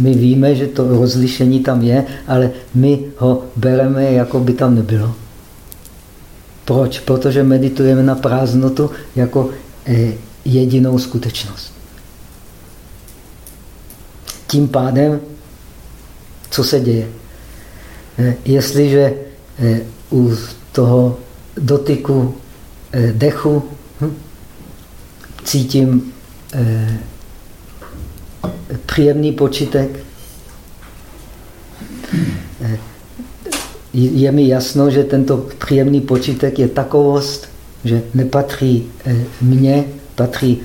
my víme, že to rozlišení tam je, ale my ho bereme, jako by tam nebylo. Proč? Protože meditujeme na prázdnotu jako eh, jedinou skutečnost. Tím pádem co se děje. Eh, jestliže eh, u toho dotyku dechu hm, cítím příjemný počitek, je mi jasno, že tento příjemný počitek je takovost, že nepatří mně, patří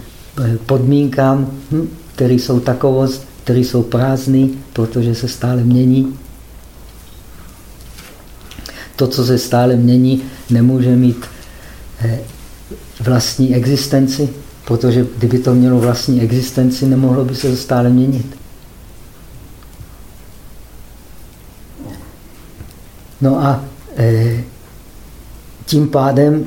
podmínkám, hm, které jsou takovost, které jsou prázdné, protože se stále mění. To, co se stále mění, nemůže mít eh, vlastní existenci, protože kdyby to mělo vlastní existenci, nemohlo by se to stále měnit. No a e, tím pádem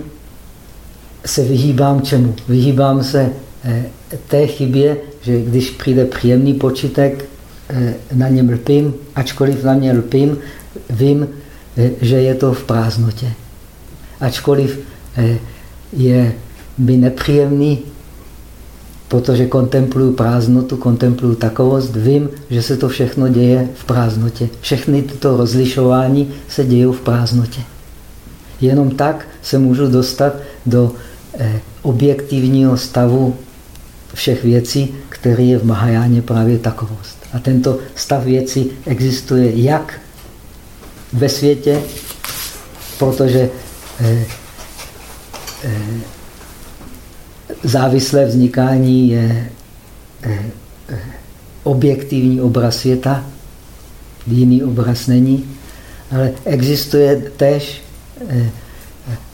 se vyhýbám čemu? Vyhýbám se e, té chybě, že když přijde příjemný počitek, eh, na něm lpím, ačkoliv na ně lpím, vím, eh, že je to v prázdnotě. Ačkoliv eh, je mi nepříjemný, protože kontempluju prázdnotu, kontempluju takovost, vím, že se to všechno děje v prázdnotě. Všechny tyto rozlišování se dějí v prázdnotě. Jenom tak se můžu dostat do objektivního stavu všech věcí, který je v Mahajáně právě takovost. A tento stav věcí existuje jak ve světě, protože eh, eh, závislé vznikání je eh, eh, objektivní obraz světa, jiný obraz není, ale existuje tež eh,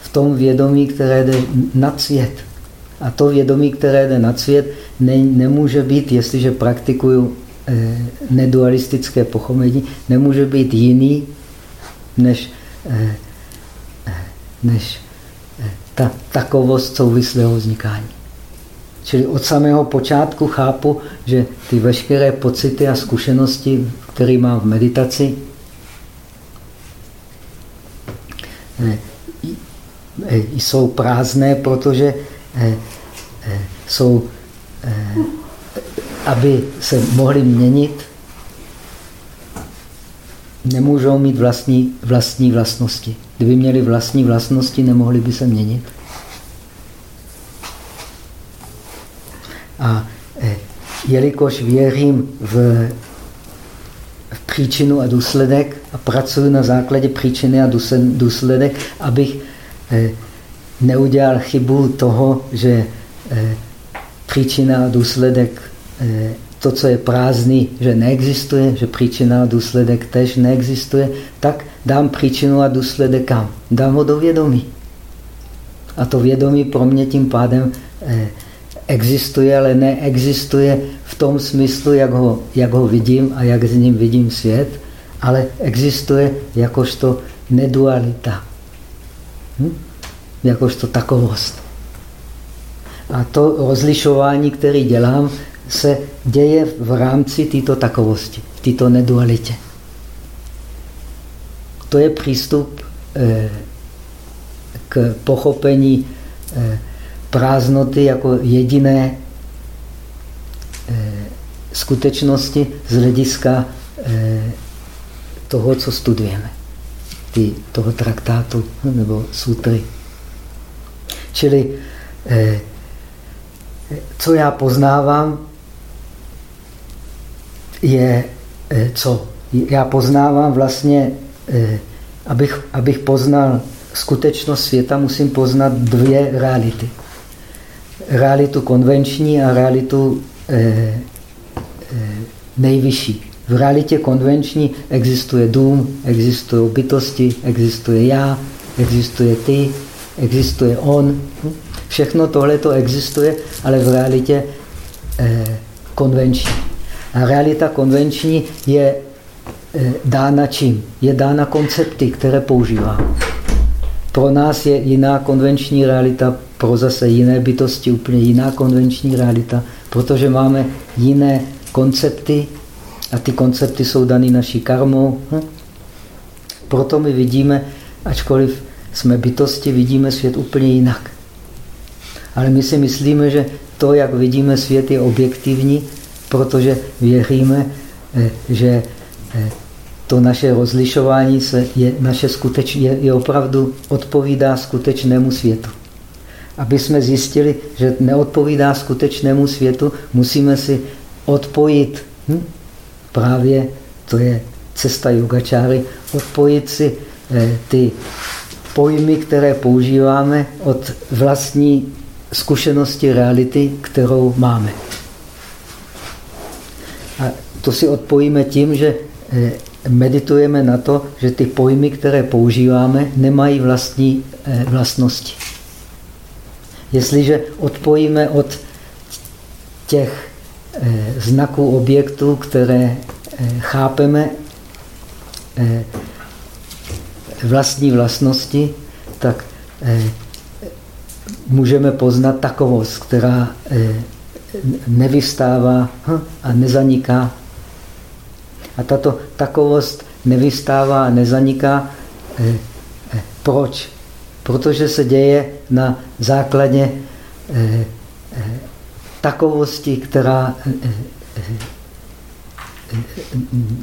v tom vědomí, které jde nad svět. A to vědomí, které jde nad svět, ne, nemůže být, jestliže praktikuju eh, nedualistické pochopení, nemůže být jiný než, eh než ta takovost souvislého vznikání. Čili od samého počátku chápu, že ty veškeré pocity a zkušenosti, které mám v meditaci, eh, jsou prázdné, protože Eh, eh, jsou, eh, aby se mohly měnit, nemůžou mít vlastní, vlastní vlastnosti. Kdyby měli vlastní vlastnosti, nemohli by se měnit. A jelikož věřím v, v příčinu a důsledek a pracuji na základě příčiny a důsledek, abych neudělal chybu toho, že eh, příčina a důsledek eh, to, co je prázdný, že neexistuje, že příčina a důsledek tež neexistuje, tak dám příčinu a důsledek kam? Dám ho do vědomí. A to vědomí pro mě tím pádem eh, existuje, ale neexistuje v tom smyslu, jak ho, jak ho vidím a jak s ním vidím svět, ale existuje jakožto nedualita. Hm? Jakožto takovost. A to rozlišování, které dělám, se děje v rámci této takovosti, v této nedualitě. To je přístup eh, k pochopení eh, prázdnoty jako jediné eh, skutečnosti z hlediska toho, co studujeme, ty, toho traktátu nebo sutry. Čili co já poznávám, je co? Já poznávám vlastně, abych, abych poznal skutečnost světa musím poznat dvě reality. Realitu konvenční a realitu eh, eh, nejvyšší. V realitě konvenční existuje dům, existují bytosti, existuje já, existuje ty, existuje on. Všechno tohle to existuje, ale v realitě eh, konvenční. A realita konvenční je dána čím? Je dána koncepty, které používám. Pro nás je jiná konvenční realita, pro zase jiné bytosti úplně jiná konvenční realita, protože máme jiné koncepty a ty koncepty jsou dané naší karmou. Hm? Proto my vidíme, ačkoliv jsme bytosti, vidíme svět úplně jinak. Ale my si myslíme, že to, jak vidíme svět, je objektivní, protože věříme, eh, že eh, to naše rozlišování se je, naše skuteč, je, je opravdu odpovídá skutečnému světu. Aby jsme zjistili, že neodpovídá skutečnému světu, musíme si odpojit. Hm? Právě to je cesta yogačáry, odpojit si eh, ty pojmy, které používáme od vlastní zkušenosti reality, kterou máme. A to si odpojíme tím, že eh, meditujeme na to, že ty pojmy, které používáme, nemají vlastní eh, vlastnosti. Jestliže odpojíme od těch eh, znaků objektů, které eh, chápeme vlastní vlastnosti, tak můžeme poznat takovost, která nevystává hm, a nezaniká a tato takovost nevystává a nezaniká. Eh, eh, proč? Protože se děje na základě eh, takovosti, která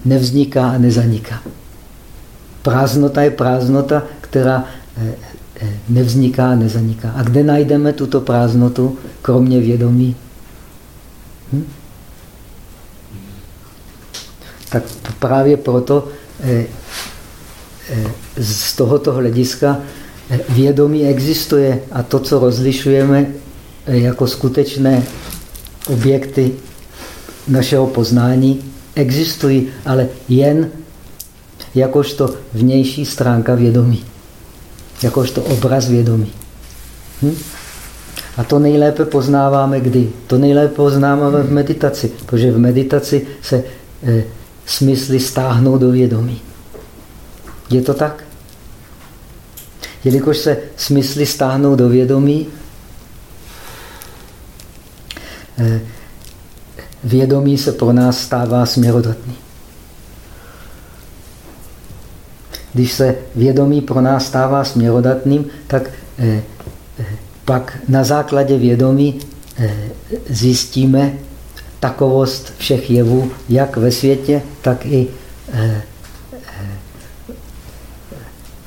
nevzniká a nezaniká. Prázdnota je prázdnota, která nevzniká a nezaniká. A kde najdeme tuto prázdnotu, kromě vědomí? Hm? tak právě proto eh, eh, z tohoto hlediska eh, vědomí existuje a to, co rozlišujeme jako skutečné objekty našeho poznání, existují, ale jen jakožto vnější stránka vědomí, jakožto obraz vědomí. Hm? A to nejlépe poznáváme kdy? To nejlépe poznáváme v meditaci, protože v meditaci se smysly stáhnou do vědomí. Je to tak? Jelikož se smysly stáhnou do vědomí, eh, vědomí se pro nás stává směrodatný. Když se vědomí pro nás stává směrodatným, tak eh, eh, pak na základě vědomí zjistíme, takovost všech jevů, jak ve světě, tak i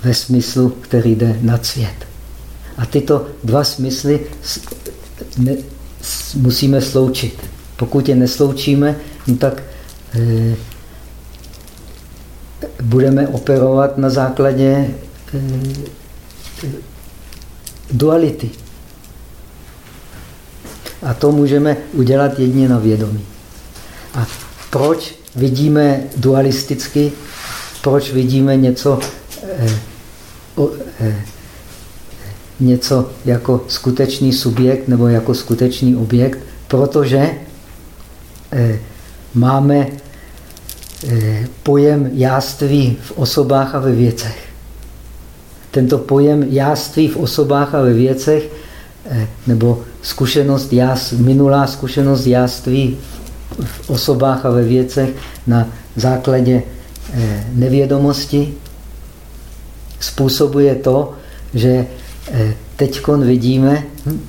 ve smyslu, který jde nad svět. A tyto dva smysly musíme sloučit. Pokud je nesloučíme, no tak eh, budeme operovat na základě duality. A to můžeme udělat jedině na vědomí. A proč vidíme dualisticky? Proč vidíme něco, eh, něco jako skutečný subjekt nebo jako skutečný objekt? Protože eh, máme eh, pojem jáství v osobách a ve věcech. Tento pojem jáství v osobách a ve věcech, eh, nebo zkušenost jas, minulá zkušenost jáství v osobách a ve věcech na základě eh, nevědomosti způsobuje to, že eh, teď vidíme hm,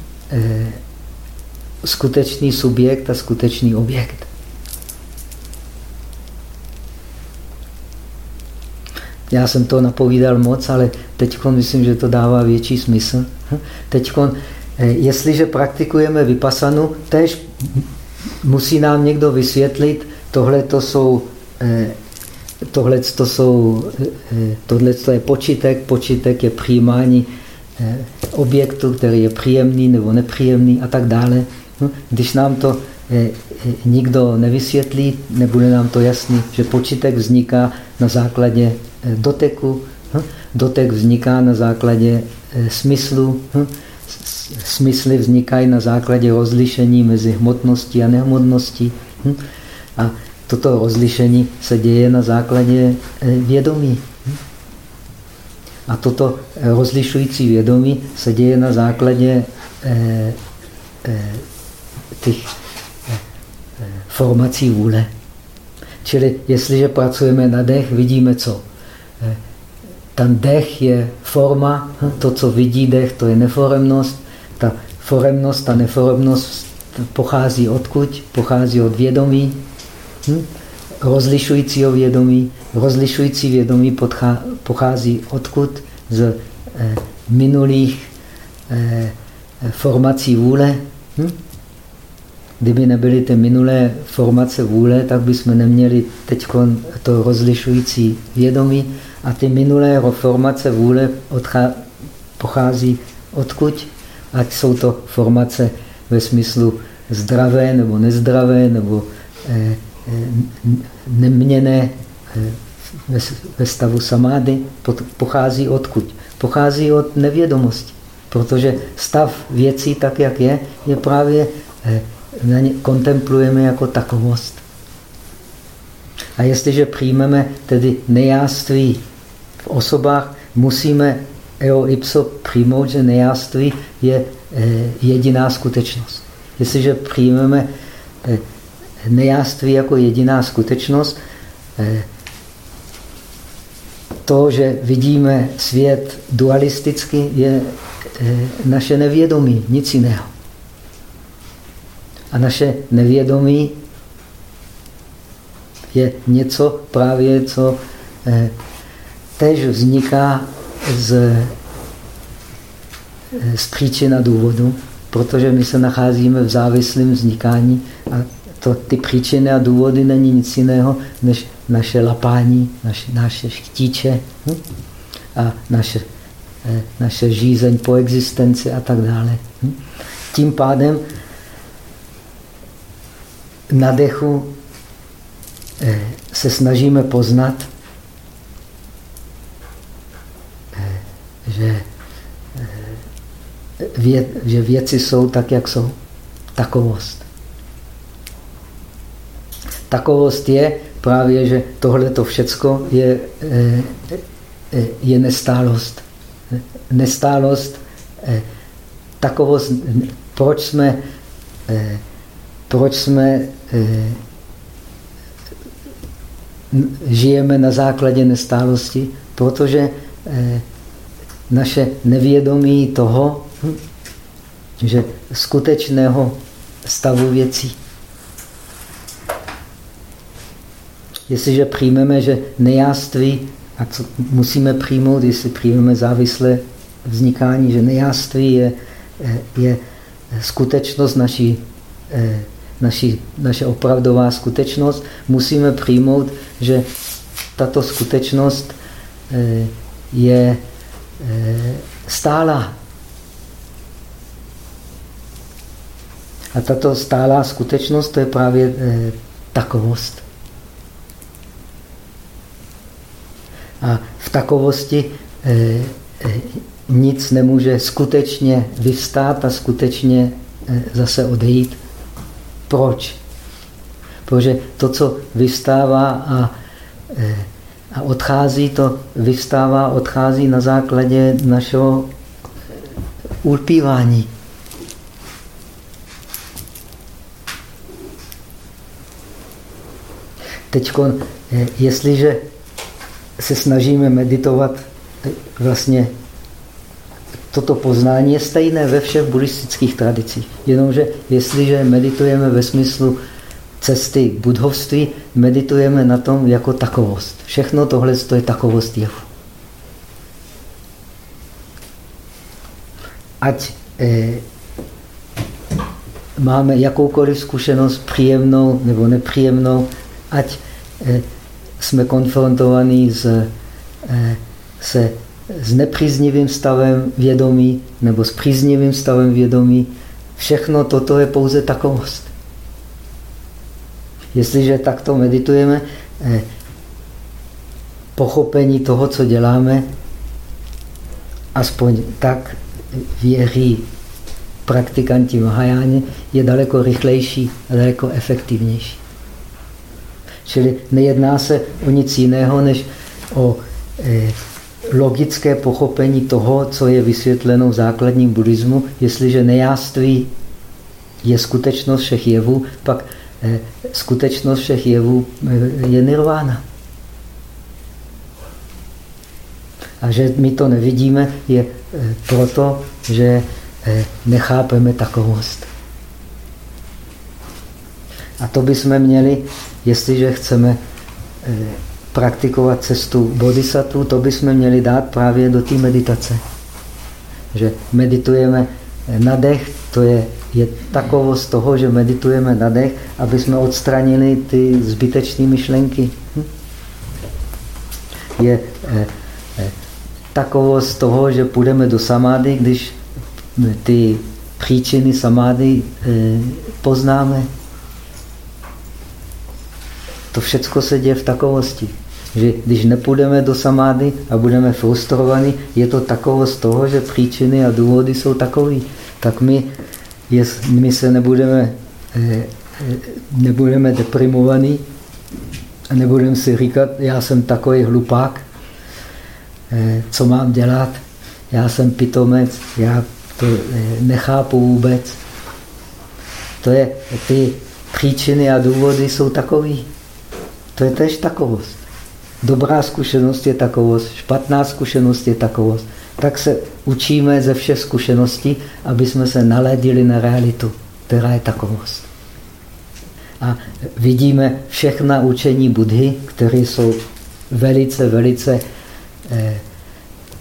skutečný subjekt a skutečný objekt. Já jsem to napovídal moc, ale teď myslím, že to dává větší smysl. Hm? Teď, eh, jestliže praktikujeme vypasanu, tež musí nám někdo vysvětlit, tohle to jsou eh, tohle to jsou, eh, tohle to je počítek, počítek je přijímání objektu, který je příjemný nebo nepříjemný a tak dále. Hm? Když nám to nikdo nevysvětlí, nebude nám to jasný, že počítek vzniká na základě doteku. Hm? Dotek vzniká na základě eh, smyslu. Hm? Smysly vznikají na základě rozlišení mezi hmotností a nehmotností. Hm? A toto rozlišení se děje na základě eh, vědomí. A toto rozlišující vědomí se děje na základě eh, těch formací vůle. Čili jestliže pracujeme na dech, vidíme co? ten dech je forma, to, co vidí dech, to je neforemnost. Ta foremnost, ta neforemnost pochází odkud? Pochází od vědomí, hm? rozlišujícího vědomí. Rozlišující vědomí pochází odkud? Z eh, minulých eh, formací vůle. Hm? Kdyby nebyly ty minulé formace vůle, tak bychom neměli teď to rozlišující vědomí. A ty minulé formace vůle pochází odkud? Ať jsou to formace ve smyslu zdravé nebo nezdravé, nebo eh, neměné eh, ve, stavu samády, pochází odkud? Pochází od nevědomosti. Protože stav věcí, tak jak je, je právě, eh, na ně kontemplujeme jako takovost. A jestliže přijmeme tedy nejáství v osobách musíme eo ipso přijmout, že nejáství je eh, jediná skutečnost. Jestliže přijmeme eh, nejáství jako jediná skutečnost, eh, to, že vidíme svět dualisticky, je naše nevědomí, nic jiného. A naše nevědomí je něco právě, co tež vzniká z, z příčina důvodu, protože my se nacházíme v závislém vznikání a to, ty příčiny a důvody není nic jiného, než naše lapání, naše, naše chtíče hm? a naše, eh, naše žízeň po existenci a tak dále. Hm? Tím pádem na dechu eh, se snažíme poznat že, eh, vě, že věci jsou tak, jak jsou. Takovost. Takovost je právě, že tohle to všecko je, eh, eh, je nestálost. Nestálost, takovost, proč jsme, proč jsme žijeme na základě nestálosti? Protože naše nevědomí toho, že skutečného stavu věcí. Jestliže přijmeme, že nejáství, a co musíme přijmout, jestli přijmeme závislé vznikání, že nejáství je, je skutečnost naší, naší, naše opravdová skutečnost, musíme přijmout, že tato skutečnost je Eh, stála. A tato stálá skutečnost, to je právě eh, takovost. A v takovosti eh, eh, nic nemůže skutečně vyvstát a skutečně eh, zase odejít. Proč? Protože to, co vystává a, a odchází, to vystává, odchází na základě našeho ulpívání. Teď, jestliže se snažíme meditovat, vlastně toto poznání je stejné ve všech buddhistických tradicích. Jenomže jestliže meditujeme ve smyslu cesty k budhovství, meditujeme na tom jako takovost. Všechno tohle je takovost jevu. Ať eh, máme jakoukoliv zkušenost příjemnou nebo nepříjemnou, ať eh, jsme konfrontovaní s, eh, se s nepříznivým stavem vědomí nebo s příznivým stavem vědomí. Všechno toto je pouze takovost. Jestliže takto meditujeme, eh, pochopení toho, co děláme, aspoň tak věří praktikanti Mahajány, je daleko rychlejší a daleko efektivnější. Čili nejedná se o nic jiného, než o eh, logické pochopení toho, co je vysvětleno v základním buddhismu. Jestliže nejáství je skutečnost všech jevů, pak eh, skutečnost všech jevů eh, je nirvána. A že my to nevidíme, je eh, proto, že nechápeme takovost. A to bychom měli, jestliže chceme praktikovat cestu bodhisattva, to bychom měli dát právě do té meditace. Že meditujeme na dech, to je, je takovost toho, že meditujeme na dech, aby jsme odstranili ty zbytečné myšlenky. Hm? Je eh, eh, takovost toho, že půjdeme do samády, když ty příčiny samády eh, poznáme. To všechno se děje v takovosti. Že když nepůjdeme do samády a budeme frustrovaní, je to takovost toho, že příčiny a důvody jsou takový. Tak my, my se nebudeme, eh, eh, nebudeme deprimovaní a nebudeme si říkat, já jsem takový hlupák, eh, co mám dělat, já jsem pitomec, já to nechápu vůbec. To je, ty příčiny a důvody jsou takový. To je tež takovost. Dobrá zkušenost je takovost, špatná zkušenost je takovost. Tak se učíme ze všech zkušeností, aby jsme se naledili na realitu, která je takovost. A vidíme všechna učení Budhy, které jsou velice, velice eh,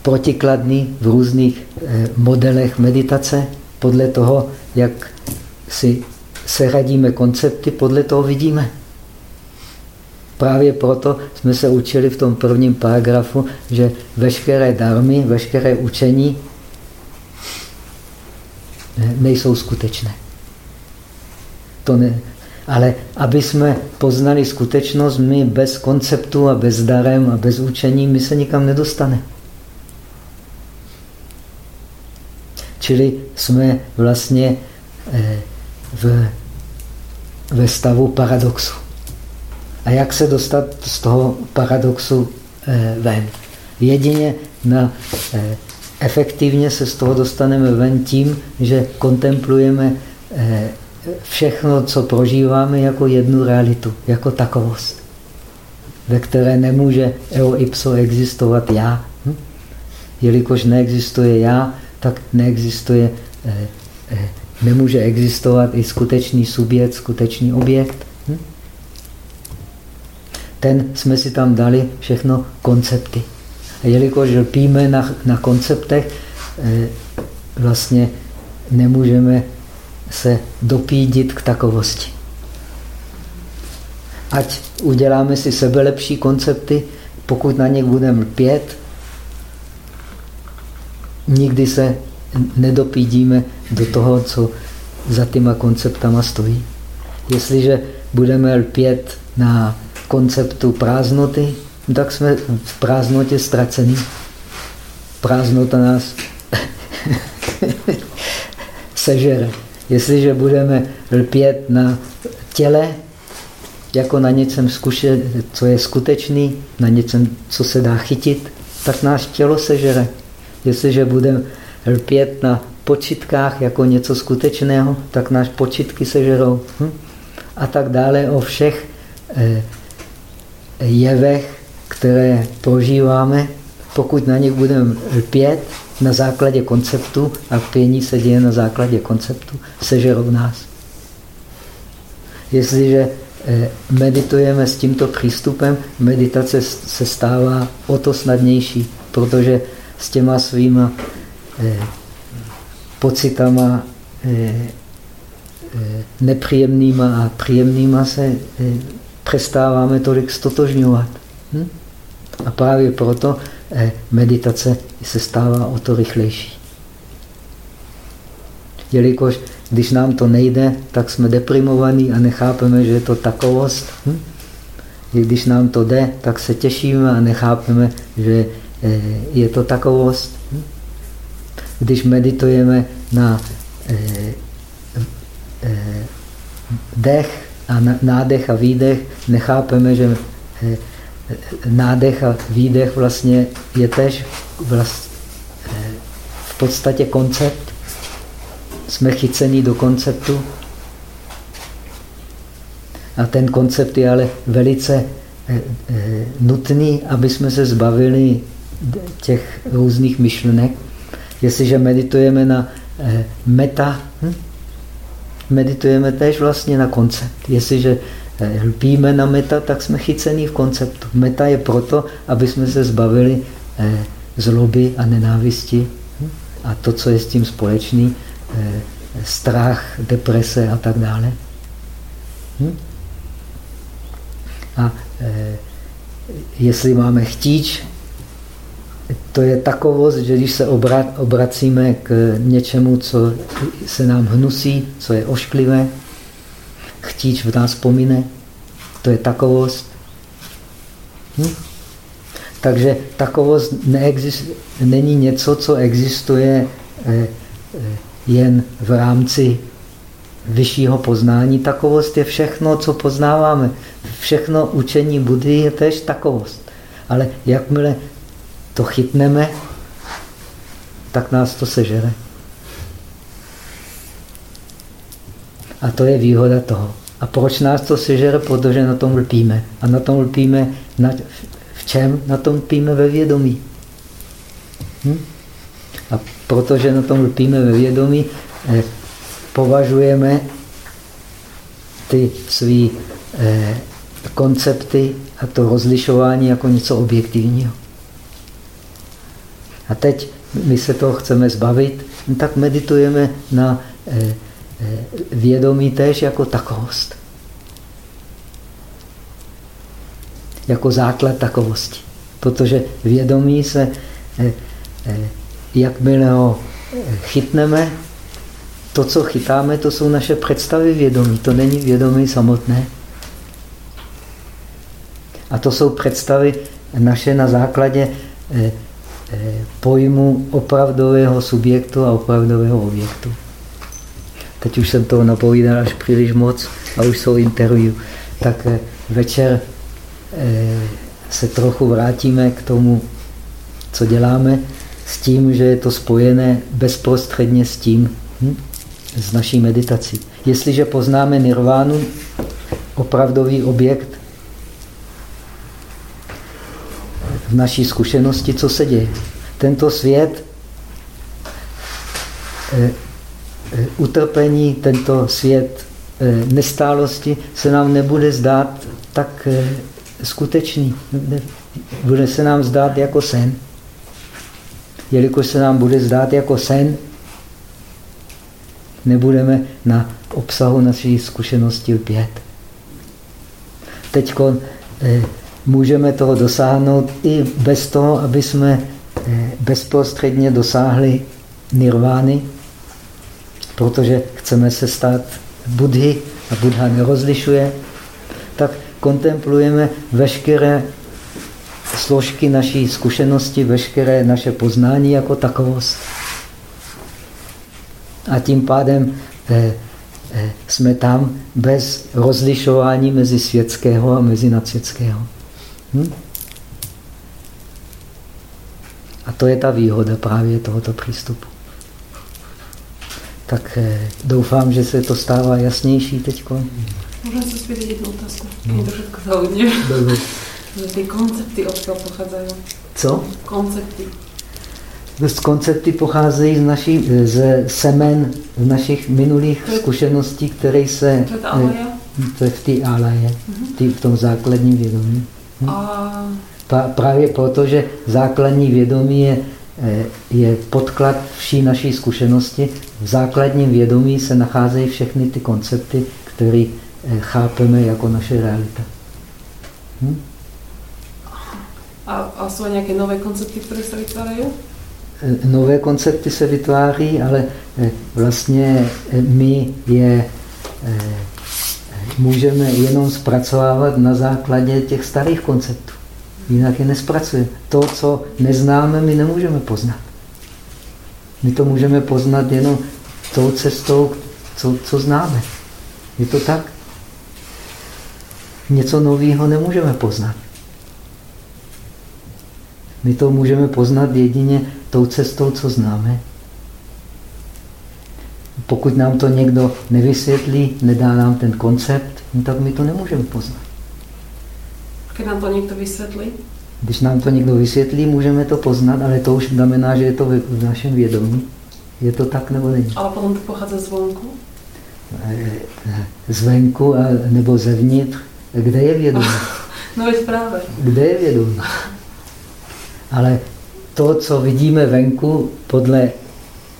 protikladný v různých eh, modelech meditace. Podle toho, jak si seradíme koncepty, podle toho vidíme. Právě proto jsme se učili v tom prvním paragrafu, že veškeré darmy, veškeré učení nejsou skutečné. To ne, ale aby jsme poznali skutečnost, my bez konceptu a bez darem a bez učení, my se nikam nedostane. Čili jsme vlastně eh, v, ve stavu paradoxu. A jak se dostat z toho paradoxu eh, ven? Jedině na, eh, efektivně se z toho dostaneme ven tím, že kontemplujeme eh, všechno, co prožíváme, jako jednu realitu, jako takovost, ve které nemůže eo ipso existovat já. Hm? Jelikož neexistuje já, tak neexistuje, nemůže existovat i skutečný subjekt, skutečný objekt ten jsme si tam dali všechno koncepty. A jelikož lpíme na, na konceptech, eh, vlastně nemůžeme se dopídit k takovosti. Ať uděláme si sebelepší koncepty, pokud na nich budeme lpět, nikdy se nedopídíme do toho, co za těma konceptama stojí. Jestliže budeme lpět na konceptu prázdnoty, tak jsme v prázdnotě ztracení. Prázdnota nás sežere. Jestliže budeme lpět na těle, jako na něčem co je skutečný, na něčem, co se dá chytit, tak náš tělo sežere. Jestliže budeme lpět na počitkách jako něco skutečného, tak náš počitky sežerou. Hm? A tak dále o všech eh, jevech, které prožíváme, pokud na nich budeme lpět na základě konceptu, a pění se děje na základě konceptu, sežerou nás. Jestliže eh, meditujeme s tímto přístupem, meditace se stává o to snadnější, protože s těma svýma eh, pocitama eh, nepříjemnýma a příjemnýma se přestáváme tolik stotožňovat. Hm? A právě proto meditace se stává o to rychlejší. Jelikož když nám to nejde, tak jsme deprimovaní a nechápeme, že je to takovost. Hm? Když nám to jde, tak se těšíme a nechápeme, že eh, je to takovost. Hm? Když meditujeme na eh, eh, dech a nádech a výdech, nechápeme, že nádech a výdech vlastně je tež vlast, v podstatě koncept jsme chycení do konceptu. A ten koncept je ale velice eh, eh, nutný, aby jsme se zbavili těch různých myšlenek. Jestliže meditujeme na eh, meta, hm? Meditujeme též vlastně na koncept. Jestliže lpíme na meta, tak jsme chycení v konceptu. Meta je proto, aby jsme se zbavili zloby a nenávisti a to, co je s tím společný, Eh, strach, deprese a tak dále. Hm? A jestli máme chtíč, to je takovost, že když se obrat, obracíme k něčemu, co se nám hnusí, co je ošklivé, chtíč v nás pomine, to je takovost. Hm? Takže takovost není něco, co existuje e, e, jen v rámci vyššího poznání. Takovost je všechno, co poznáváme. Všechno učení Budhy je tež takovost. Ale jakmile to chytneme, tak nás to sežere. A to je výhoda toho. A proč nás to sežere? Protože na tom lpíme. A na tom lpíme na, v čem? Na tom lpíme ve vědomí. Hm? A protože na tom lpíme ve vědomí, eh, považujeme ty své eh, koncepty a to rozlišování jako něco objektivního. A teď my se toho chceme zbavit, no tak meditujeme na eh, vědomí též jako takovost. Jako základ takovosti. Protože vědomí se jakmile ho chytneme, to, co chytáme, to jsou naše představy vědomí. To není vědomí samotné. A to jsou představy naše na základě eh, eh, pojmu opravdového subjektu a opravdového objektu. Teď už jsem toho napovídal až příliš moc a už jsou interview. Tak eh, večer se trochu vrátíme k tomu, co děláme s tím, že je to spojené bezprostředně s tím, hm, s naší meditací. Jestliže poznáme nirvánu, opravdový objekt v naší zkušenosti, co se děje. Tento svět, eh, eh, utrpení, tento svět eh, nestálosti se nám nebude zdát tak skutečný. Bude se nám zdát jako sen jelikož se nám bude zdát jako sen, nebudeme na obsahu naší zkušenosti lpět. Teď můžeme toho dosáhnout i bez toho, aby jsme eh, bezprostředně dosáhli nirvány, protože chceme se stát Budhy a Buddha nerozlišuje tak kontemplujeme veškeré složky naší zkušenosti, veškeré naše poznání jako takovost. A tím pádem eh, eh, jsme tam bez rozlišování mezi světského a mezi nadsvětského. Hm? A to je ta výhoda právě tohoto přístupu. Tak eh, doufám, že se to stává jasnější teď. Můžeme se spýtat jednu otázku. No. to všechno zaujímavé. Dobře. Ty koncepty odkiaľ pochádzajú? Co? Koncepty. Z koncepty pocházejí z, naší, z semen v našich minulých to je, zkušeností, které se... To je ta alaja? To je v té alaje, uh-huh. v tom základním vědomí. Hm? A... Pa, právě proto, že základní vědomí je, eh, je podklad vší naší zkušenosti. V základním vědomí se nacházejí všechny ty koncepty, které eh, chápeme jako naše realita. Hm? A, a jsou nějaké nové koncepty, které se vytvárají? Eh, nové koncepty se vytváří, ale vlastně my je můžeme jenom zpracovávat na základě těch starých konceptů. Jinak je nespracujeme. To, co neznáme, my nemůžeme poznat. My to můžeme poznat jenom tou cestou, co, co známe. Je to tak? Něco nového nemůžeme poznat. My to můžeme poznat jedině tou cestou, co známe. Pokud nám to někdo nevysvětlí, nedá nám ten koncept, no tak my to nemůžeme poznat. Když nám to někdo vysvětlí? Když nám to někdo vysvětlí, můžeme to poznat, ale to už znamená, že je to v našem vědomí. Je to tak nebo není? Ale potom to pochází zvonku? Eh, zvenku a, nebo zevnitř. Kde je vědomí? No je právě. Kde je vědomí? Ale to, co vidíme venku, podle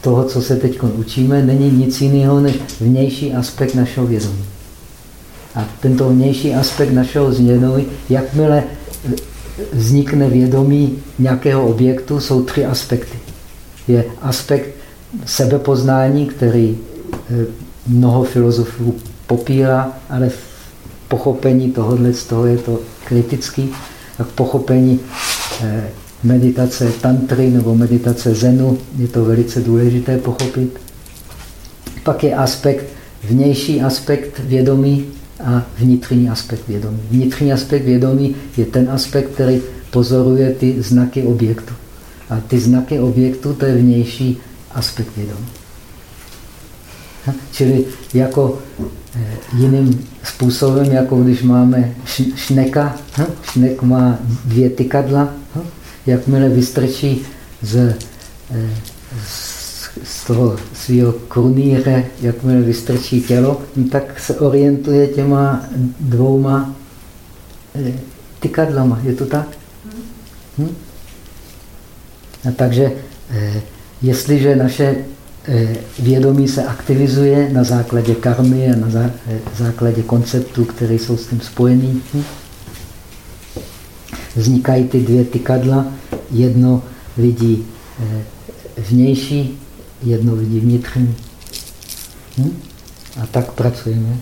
toho, co se teď učíme, není nic jiného než vnější aspekt našeho vědomí. A tento vnější aspekt našeho vědomí, jakmile vznikne vědomí nějakého objektu, jsou tři aspekty. Je aspekt sebepoznání, který eh, mnoho filozofů popírá, ale v pochopení tohohle z toho je to kritický. A v pochopení eh, meditace tantry nebo meditace zenu je to velice důležité pochopit. Pak je aspekt, vnější aspekt vědomí, a vnitřní aspekt vědomí. Vnitřní aspekt vědomí je ten aspekt, který pozoruje ty znaky objektu. A ty znaky objektu, to je vnější aspekt vědomí. Čili jako eh, jiným způsobem, jako když máme šneka, šnek má dvě tykadla, jakmile vystrčí z, eh, z z toho svého krunýře, jakmile vystrčí tělo, no tak se orientuje těma dvouma eh, tykadlama. Je to tak? Hm? A takže eh, jestliže naše vědomí se aktivizuje na základě karmy a na základě konceptů, které jsou s tím spojený, hm? Vznikají ty dvě tykadla. Jedno vidí vnější jedno vidí vnitřní. Hm? A tak pracujeme.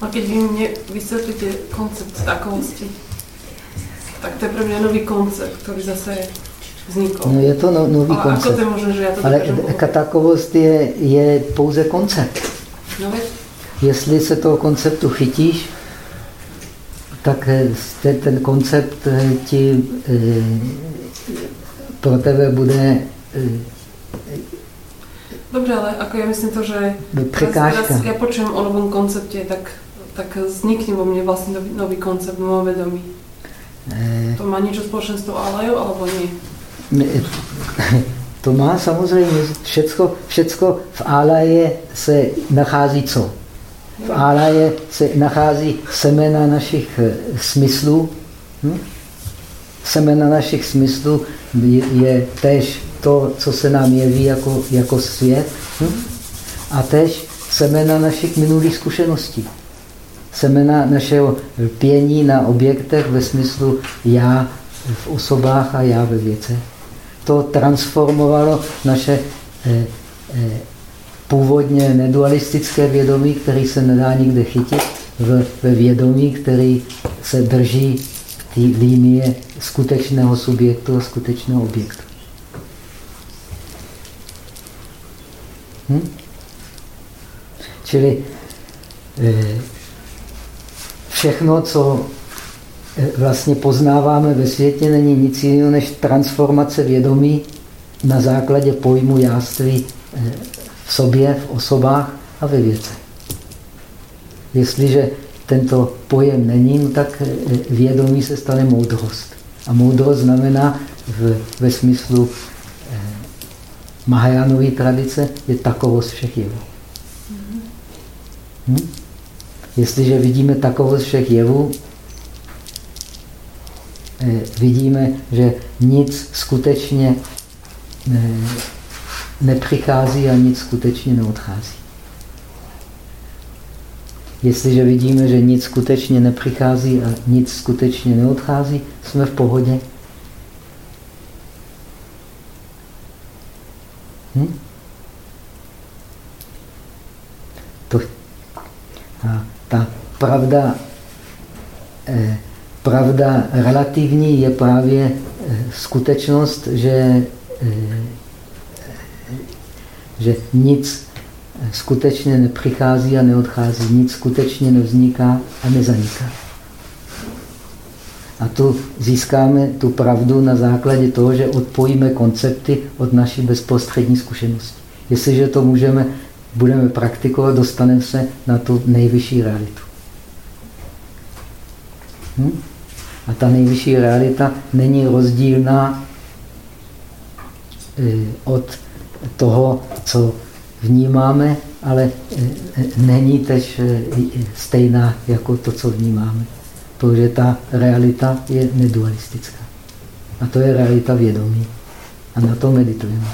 A když vy mě vysvětlíte koncept takovosti, tak to je pro mě nový koncept, který zase vznikl. No je to no, nový Ale koncept. Ako to možné, že já to Ale takovost je, je pouze koncept. No, Jestli se toho konceptu chytíš, tak ten, ten koncept eh, ti eh, pro tebe bude eh, Dobře, ale jako já myslím to, že Překážka. Teraz, já počujem o novom koncepte, tak, tak vznikne vo mne vlastně nový, nový koncept, mého vědomí. E... To má něco společné s tou alajou, alebo nie? To má samozřejmě. Všecko, všecko v álaje se nachází co? V álaje se nachází semena našich eh, smyslů. Hm? Semena našich smyslů je tež to, co se nám jeví jako, jako svět hm? a tež semena našich minulých zkušeností. Semena našeho pění na objektech ve smyslu já v osobách a já ve věcech. To transformovalo naše eh, eh, původně nedualistické vědomí, který se nedá nikde chytit, v, ve vědomí, který se drží té linie skutečného subjektu a skutečného objektu. Hm? Čili eh, všechno, co eh, vlastně poznáváme ve světě, není nic jiného než transformace vědomí na základě pojmu jáství eh, v sobě, v osobách a ve věcech. Jestliže tento pojem není, no tak vědomí se stane moudrost. A moudrost znamená v, ve smyslu eh, Mahajánové tradice je takovost všech jevů. Hm? Jestliže vidíme takovost všech jevů, eh, vidíme, že nic skutečně eh, nepřichází a nic skutečně neodchází. Jestliže vidíme, že nic skutečně nepřichází a nic skutečně neodchází, jsme v pohodě. Hm? To, a ta pravda, eh, pravda relativní je právě eh, skutečnost, že, eh, že nic skutečně nepřichází a neodchází, nic skutečně nevzniká a nezaniká. A tu získáme tu pravdu na základě toho, že odpojíme koncepty od naší bezprostřední zkušenosti. Jestliže to můžeme, budeme praktikovat, dostaneme se na tu nejvyšší realitu. Hm? A ta nejvyšší realita není rozdílná eh, od toho, co vnímáme, ale eh, eh, není tež eh, stejná jako to, co vnímáme. Protože ta realita je nedualistická. A to je realita vědomí. A na to meditujeme.